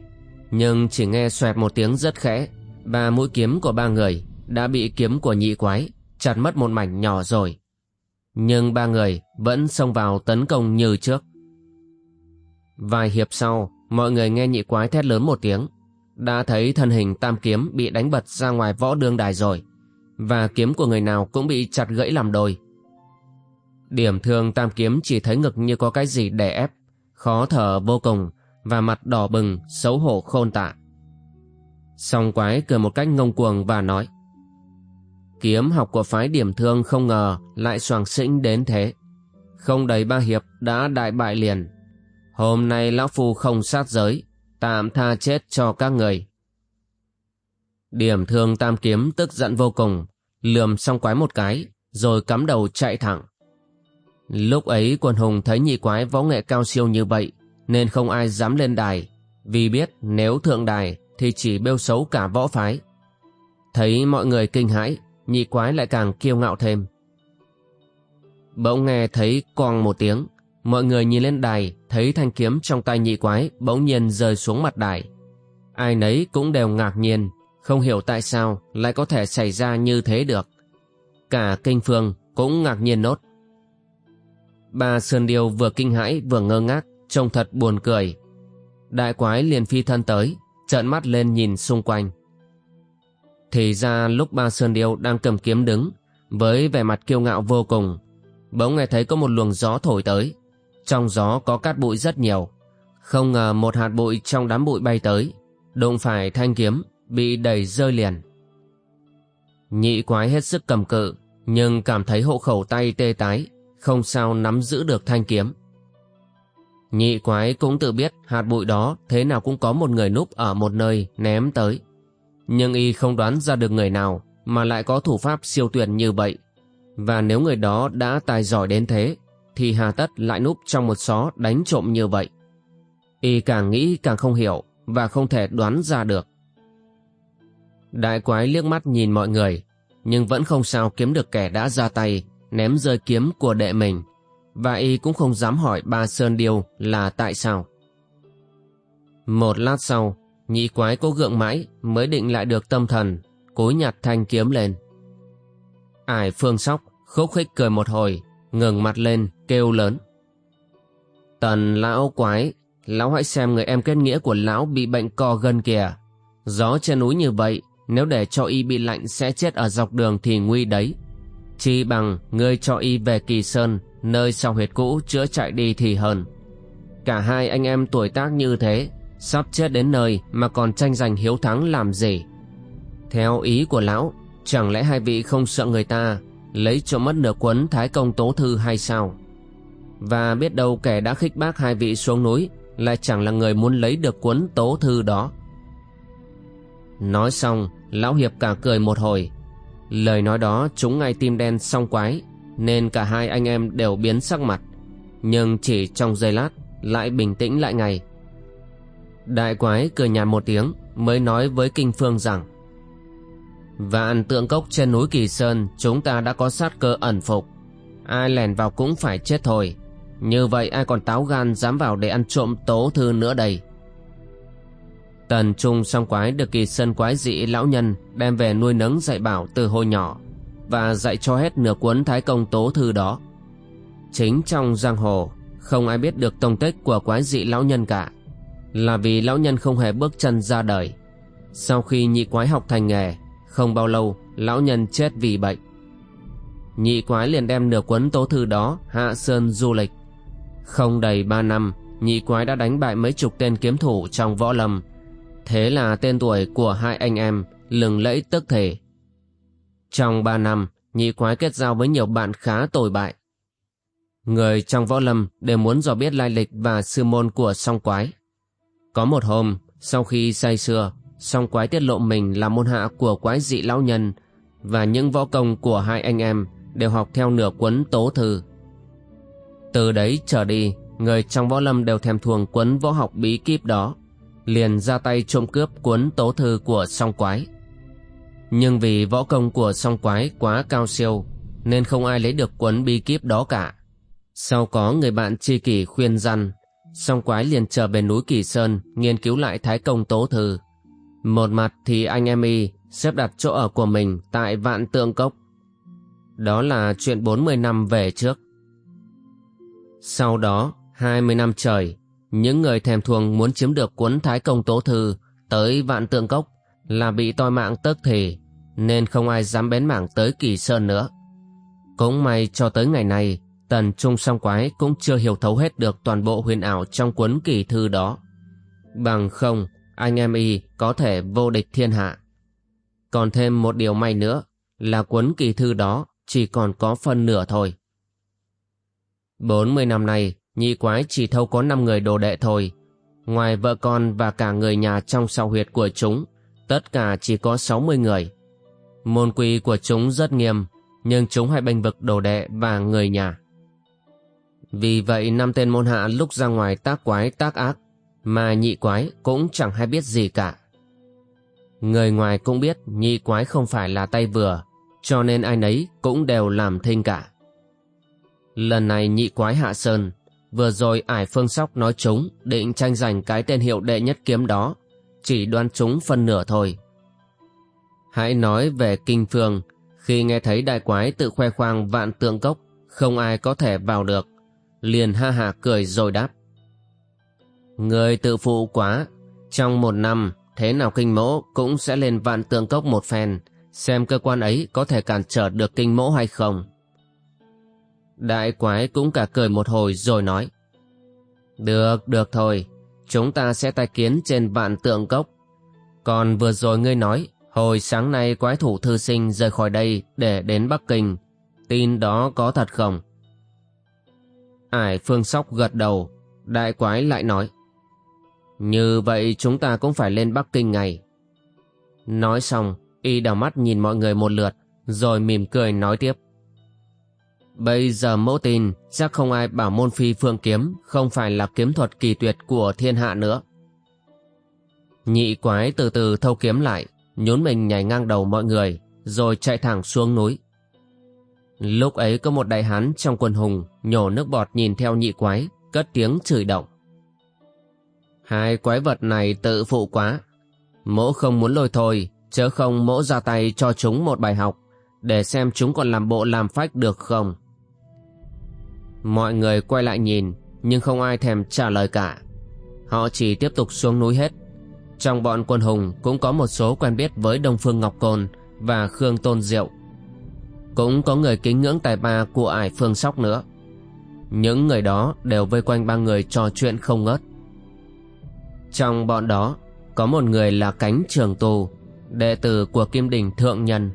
nhưng chỉ nghe xoẹt một tiếng rất khẽ, ba mũi kiếm của ba người đã bị kiếm của nhị quái chặt mất một mảnh nhỏ rồi. Nhưng ba người vẫn xông vào tấn công như trước. Vài hiệp sau, mọi người nghe nhị quái thét lớn một tiếng. Đã thấy thân hình tam kiếm bị đánh bật ra ngoài võ đương đài rồi. Và kiếm của người nào cũng bị chặt gãy làm đôi. Điểm thương tam kiếm chỉ thấy ngực như có cái gì đè ép. Khó thở vô cùng và mặt đỏ bừng, xấu hổ khôn tạ. Song quái cười một cách ngông cuồng và nói Kiếm học của phái điểm thương không ngờ lại soàng xĩnh đến thế. Không đầy ba hiệp đã đại bại liền. Hôm nay lão phu không sát giới, tạm tha chết cho các người. Điểm thương tam kiếm tức giận vô cùng, lườm Song quái một cái, rồi cắm đầu chạy thẳng. Lúc ấy quần hùng thấy nhị quái võ nghệ cao siêu như vậy, nên không ai dám lên đài, vì biết nếu thượng đài thì chỉ bêu xấu cả võ phái. Thấy mọi người kinh hãi, nhị quái lại càng kiêu ngạo thêm. Bỗng nghe thấy quang một tiếng, mọi người nhìn lên đài thấy thanh kiếm trong tay nhị quái bỗng nhiên rơi xuống mặt đài. Ai nấy cũng đều ngạc nhiên, không hiểu tại sao lại có thể xảy ra như thế được. Cả kinh phương cũng ngạc nhiên nốt. Ba Sơn Điêu vừa kinh hãi vừa ngơ ngác, trông thật buồn cười. Đại quái liền phi thân tới, trợn mắt lên nhìn xung quanh. Thì ra lúc ba Sơn Điêu đang cầm kiếm đứng, với vẻ mặt kiêu ngạo vô cùng, bỗng nghe thấy có một luồng gió thổi tới. Trong gió có cát bụi rất nhiều. Không ngờ một hạt bụi trong đám bụi bay tới, đụng phải thanh kiếm, bị đẩy rơi liền. Nhị quái hết sức cầm cự, nhưng cảm thấy hộ khẩu tay tê tái, không sao nắm giữ được thanh kiếm. Nhị quái cũng tự biết hạt bụi đó thế nào cũng có một người núp ở một nơi ném tới. Nhưng y không đoán ra được người nào mà lại có thủ pháp siêu tuyệt như vậy. Và nếu người đó đã tài giỏi đến thế, thì hà tất lại núp trong một xó đánh trộm như vậy. Y càng nghĩ càng không hiểu và không thể đoán ra được. Đại quái liếc mắt nhìn mọi người, nhưng vẫn không sao kiếm được kẻ đã ra tay, ném rơi kiếm của đệ mình, và y cũng không dám hỏi ba Sơn Điêu là tại sao. Một lát sau, nhị quái cố gượng mãi mới định lại được tâm thần, cúi nhặt thanh kiếm lên. Ải phương sóc, khúc khích cười một hồi, ngừng mặt lên kêu lớn. Tần lão quái, lão hãy xem người em kết nghĩa của lão bị bệnh co gân kìa. Gió trên núi như vậy, nếu để cho y bị lạnh sẽ chết ở dọc đường thì nguy đấy. Chi bằng ngươi cho y về Kỳ Sơn, nơi sau huyệt cũ chữa chạy đi thì hơn. Cả hai anh em tuổi tác như thế, sắp chết đến nơi mà còn tranh giành hiếu thắng làm gì? Theo ý của lão, chẳng lẽ hai vị không sợ người ta lấy cho mất nửa quấn Thái Công Tố Thư hay sao? Và biết đâu kẻ đã khích bác hai vị xuống núi lại chẳng là người muốn lấy được cuốn Tố Thư đó. Nói xong, Lão Hiệp cả cười một hồi. Lời nói đó trúng ngay tim đen song quái, nên cả hai anh em đều biến sắc mặt. Nhưng chỉ trong giây lát, lại bình tĩnh lại ngay. Đại quái cười nhạt một tiếng, mới nói với Kinh Phương rằng Vạn tượng cốc trên núi Kỳ Sơn chúng ta đã có sát cơ ẩn phục. Ai lèn vào cũng phải chết thôi. Như vậy ai còn táo gan dám vào để ăn trộm tố thư nữa đây. Tần Trung song quái được kỳ sơn quái dị lão nhân đem về nuôi nấng dạy bảo từ hồi nhỏ và dạy cho hết nửa cuốn thái công tố thư đó. Chính trong giang hồ, không ai biết được tông tích của quái dị lão nhân cả, là vì lão nhân không hề bước chân ra đời. Sau khi nhị quái học thành nghề, không bao lâu lão nhân chết vì bệnh. Nhị quái liền đem nửa cuốn tố thư đó hạ sơn du lịch. Không đầy ba năm, nhị quái đã đánh bại mấy chục tên kiếm thủ trong võ lâm Thế là tên tuổi của hai anh em lừng lẫy tức thể. Trong ba năm, nhị quái kết giao với nhiều bạn khá tồi bại. Người trong võ lâm đều muốn dò biết lai lịch và sư môn của song quái. Có một hôm, sau khi say sưa, song quái tiết lộ mình là môn hạ của quái dị lão nhân và những võ công của hai anh em đều học theo nửa cuốn tố thư. Từ đấy trở đi, người trong võ lâm đều thèm thuồng cuốn võ học bí kíp đó liền ra tay trộm cướp cuốn tố thư của song quái. Nhưng vì võ công của song quái quá cao siêu, nên không ai lấy được cuốn bi kíp đó cả. Sau có người bạn tri kỷ khuyên răn, song quái liền trở về núi Kỳ Sơn nghiên cứu lại thái công tố thư. Một mặt thì anh em y xếp đặt chỗ ở của mình tại vạn tượng cốc. Đó là chuyện 40 năm về trước. Sau đó, 20 năm trời, những người thèm thuồng muốn chiếm được cuốn Thái Công Tố Thư tới Vạn Tượng Cốc là bị toi mạng tức thì, nên không ai dám bén mảng tới Kỳ Sơn nữa. Cũng may cho tới ngày nay, Tần Trung Song Quái cũng chưa hiểu thấu hết được toàn bộ huyền ảo trong cuốn kỳ thư đó. Bằng không, anh em y có thể vô địch thiên hạ. Còn thêm một điều may nữa là cuốn kỳ thư đó chỉ còn có phần nửa thôi. 40 năm nay, nhị quái chỉ thâu có 5 người đồ đệ thôi. Ngoài vợ con và cả người nhà trong sau huyệt của chúng, tất cả chỉ có 60 người. Môn quy của chúng rất nghiêm, nhưng chúng hay bênh vực đồ đệ và người nhà. Vì vậy năm tên môn hạ lúc ra ngoài tác quái tác ác, mà nhị quái cũng chẳng hay biết gì cả. Người ngoài cũng biết nhị quái không phải là tay vừa, cho nên ai nấy cũng đều làm thinh cả. Lần này nhị quái hạ sơn, Vừa rồi ải phương sóc nói chúng định tranh giành cái tên hiệu đệ nhất kiếm đó, chỉ đoán chúng phân nửa thôi. Hãy nói về kinh phương, khi nghe thấy đại quái tự khoe khoang vạn tượng cốc, không ai có thể vào được, liền ha hà cười rồi đáp. Người tự phụ quá, trong một năm, thế nào kinh mẫu cũng sẽ lên vạn tượng cốc một phen, xem cơ quan ấy có thể cản trở được kinh mẫu hay không. Đại quái cũng cả cười một hồi rồi nói. Được, được thôi, chúng ta sẽ tai kiến trên vạn tượng cốc. Còn vừa rồi ngươi nói, hồi sáng nay quái thủ thư sinh rời khỏi đây để đến Bắc Kinh, tin đó có thật không? Ải phương sóc gật đầu, đại quái lại nói. Như vậy chúng ta cũng phải lên Bắc Kinh ngày. Nói xong, y đào mắt nhìn mọi người một lượt, rồi mỉm cười nói tiếp. Bây giờ mẫu tin chắc không ai bảo môn phi phương kiếm không phải là kiếm thuật kỳ tuyệt của thiên hạ nữa. Nhị quái từ từ thâu kiếm lại, nhún mình nhảy ngang đầu mọi người, rồi chạy thẳng xuống núi. Lúc ấy có một đại hán trong quân hùng nhổ nước bọt nhìn theo nhị quái, cất tiếng chửi động. Hai quái vật này tự phụ quá. Mỗ không muốn lôi thôi, chớ không mỗ ra tay cho chúng một bài học, để xem chúng còn làm bộ làm phách được không. Mọi người quay lại nhìn, Nhưng không ai thèm trả lời cả. Họ chỉ tiếp tục xuống núi hết. Trong bọn quân hùng cũng có một số quen biết với Đông Phương Ngọc Côn Và Khương Tôn Diệu. Cũng có người kính ngưỡng tài ba của ải Phương Sóc nữa. Những người đó đều vây quanh ba người trò chuyện không ngớt. Trong bọn đó, Có một người là cánh trường tù, Đệ tử của Kim Đình Thượng Nhân,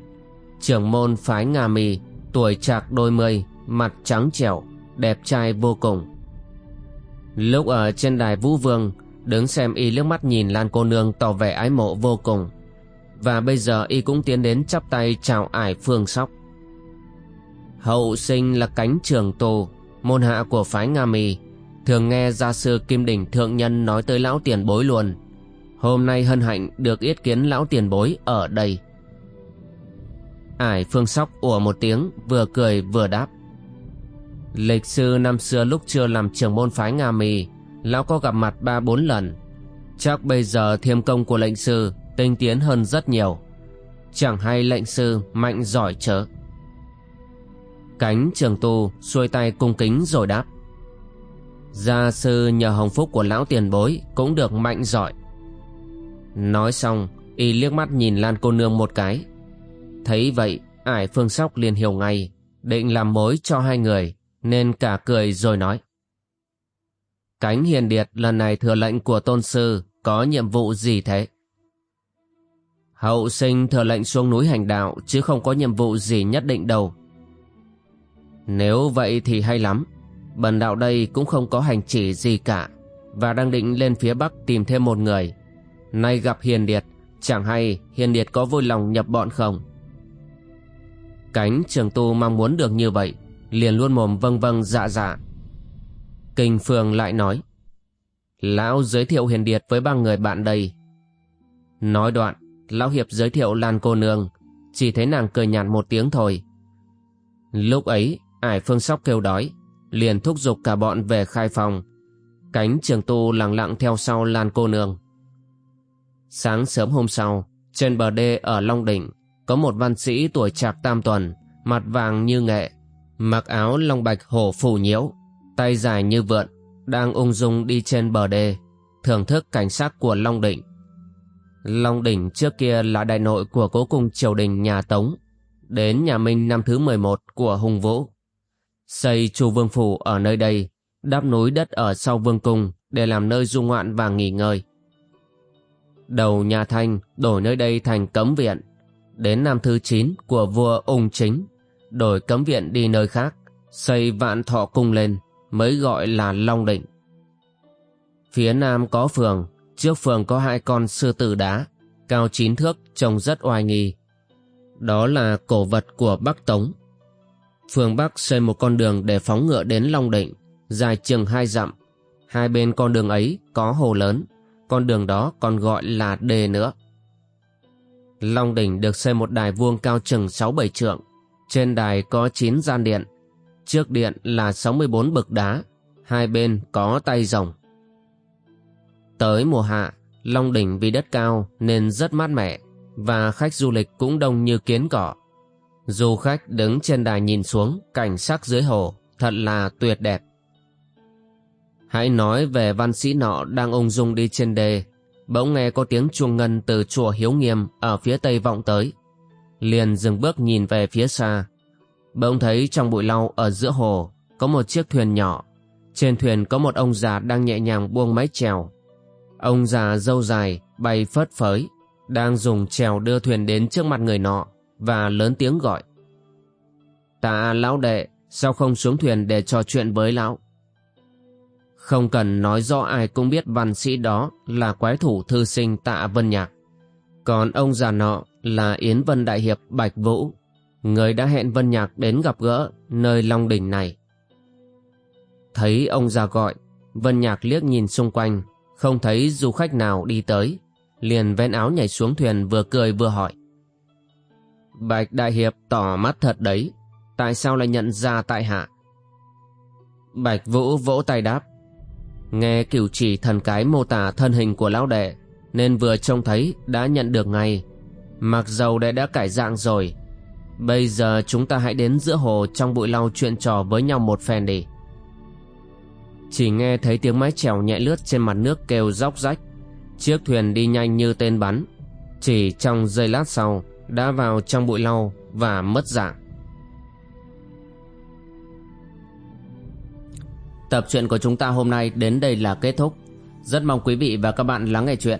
Trưởng môn phái Nga Mì Tuổi trạc đôi mươi, Mặt trắng trẻo. Đẹp trai vô cùng. Lúc ở trên đài Vũ Vương, Đứng xem y liếc mắt nhìn Lan cô nương tỏ vẻ ái mộ vô cùng. Và bây giờ y cũng tiến đến chắp tay chào ải phương sóc. Hậu sinh là cánh trường tù, Môn hạ của phái Nga Mì. Thường nghe gia sư Kim Đỉnh Thượng Nhân nói tới lão tiền bối luôn. Hôm nay hân hạnh được yết kiến lão tiền bối ở đây. Ải phương sóc ủa một tiếng, vừa cười vừa đáp. Lịch sư năm xưa lúc chưa làm trưởng môn phái Nga Mì, Lão có gặp mặt ba bốn lần. Chắc bây giờ thiêm công của lệnh sư Tinh tiến hơn rất nhiều. Chẳng hay lệnh sư mạnh giỏi chớ? Cánh trường tu xuôi tay cung kính rồi đáp. Gia sư nhờ hồng phúc của lão tiền bối Cũng được mạnh giỏi. Nói xong, Y liếc mắt nhìn Lan cô nương một cái. Thấy vậy, ải phương sóc liền hiểu ngay, Định làm mối cho hai người. Nên cả cười rồi nói. Cánh hiền điệt lần này thừa lệnh của tôn sư Có nhiệm vụ gì thế? Hậu sinh thừa lệnh xuống núi hành đạo Chứ không có nhiệm vụ gì nhất định đâu. Nếu vậy thì hay lắm, Bần đạo đây cũng không có hành chỉ gì cả Và đang định lên phía bắc tìm thêm một người. Nay gặp hiền điệt, Chẳng hay hiền điệt có vui lòng nhập bọn không? Cánh trường tu mong muốn được như vậy Liền luôn mồm vâng vâng dạ dạ. Kinh Phương lại nói Lão giới thiệu hiền điệt với ba người bạn đây. Nói đoạn Lão Hiệp giới thiệu Lan cô nương Chỉ thấy nàng cười nhạt một tiếng thôi. Lúc ấy Ải phương sóc kêu đói Liền thúc giục cả bọn về khai phòng. Cánh trường tu lặng lặng theo sau Lan cô nương. Sáng sớm hôm sau Trên bờ đê ở Long Đỉnh có một văn sĩ tuổi trạc tam tuần, mặt vàng như nghệ, mặc áo long bạch hổ phủ nhiễu, tay dài như vượn, đang ung dung đi trên bờ đê, thưởng thức cảnh sắc của Long Đỉnh. Long Đỉnh trước kia là đại nội của cố cung triều đình nhà Tống, đến nhà Minh năm thứ 11 của Hùng Vũ. Xây chu vương phủ ở nơi đây, đắp núi đất ở sau vương cung để làm nơi du ngoạn và nghỉ ngơi. Đầu nhà Thanh đổi nơi đây thành cấm viện, đến năm thứ 9 của vua ung chính, đổi cấm viện đi nơi khác, xây vạn thọ cung lên, mới gọi là Long Định. Phía nam có phường, trước phường có hai con sư tử đá, cao chín thước trông rất oai nghi. Đó là cổ vật của Bắc Tống. Phường Bắc xây một con đường để phóng ngựa đến Long Định, dài chừng hai dặm. Hai bên con đường ấy có hồ lớn, con đường đó còn gọi là đê nữa. Long đỉnh được xây một đài vuông cao chừng 6-7 trượng. Trên đài có 9 gian điện. Trước điện là 64 bậc đá. Hai bên có tay rồng. Tới mùa hạ, Long đỉnh vì đất cao nên rất mát mẻ và khách du lịch cũng đông như kiến cỏ. Du khách đứng trên đài nhìn xuống cảnh sắc dưới hồ thật là tuyệt đẹp. Hãy nói về văn sĩ nọ đang ung dung đi trên đê bỗng nghe có tiếng chuông ngân từ chùa Hiếu Nghiêm ở phía tây vọng tới. Liền dừng bước nhìn về phía xa. Bỗng thấy trong bụi lau ở giữa hồ có một chiếc thuyền nhỏ. Trên thuyền có một ông già đang nhẹ nhàng buông mái chèo. Ông già dâu dài bay phất phới, đang dùng chèo đưa thuyền đến trước mặt người nọ và lớn tiếng gọi. Tạ lão đệ, sao không xuống thuyền để trò chuyện với lão? Không cần nói rõ ai cũng biết văn sĩ đó là quái thủ thư sinh tạ Vân Nhạc. Còn ông già nọ là Yến Vân Đại Hiệp Bạch Vũ, người đã hẹn Vân Nhạc đến gặp gỡ nơi Long Đỉnh này. Thấy ông già gọi, Vân Nhạc liếc nhìn xung quanh, không thấy du khách nào đi tới, liền ven áo nhảy xuống thuyền vừa cười vừa hỏi. Bạch Đại Hiệp tỏ mắt thật đấy, tại sao lại nhận ra tại hạ? Bạch Vũ vỗ tay đáp. Nghe cửu chỉ thần cái mô tả thân hình của lão đệ nên vừa trông thấy đã nhận được ngay. Mặc dầu đệ đã cải dạng rồi, Bây giờ chúng ta hãy đến giữa hồ trong bụi lau chuyện trò với nhau một phen đi. Chỉ nghe thấy tiếng mái chèo nhẹ lướt trên mặt nước kêu róc rách. Chiếc thuyền đi nhanh như tên bắn, Chỉ trong giây lát sau Đã vào trong bụi lau và mất dạng. Tập truyện của chúng ta hôm nay đến đây là kết thúc. Rất mong quý vị và các bạn lắng nghe chuyện.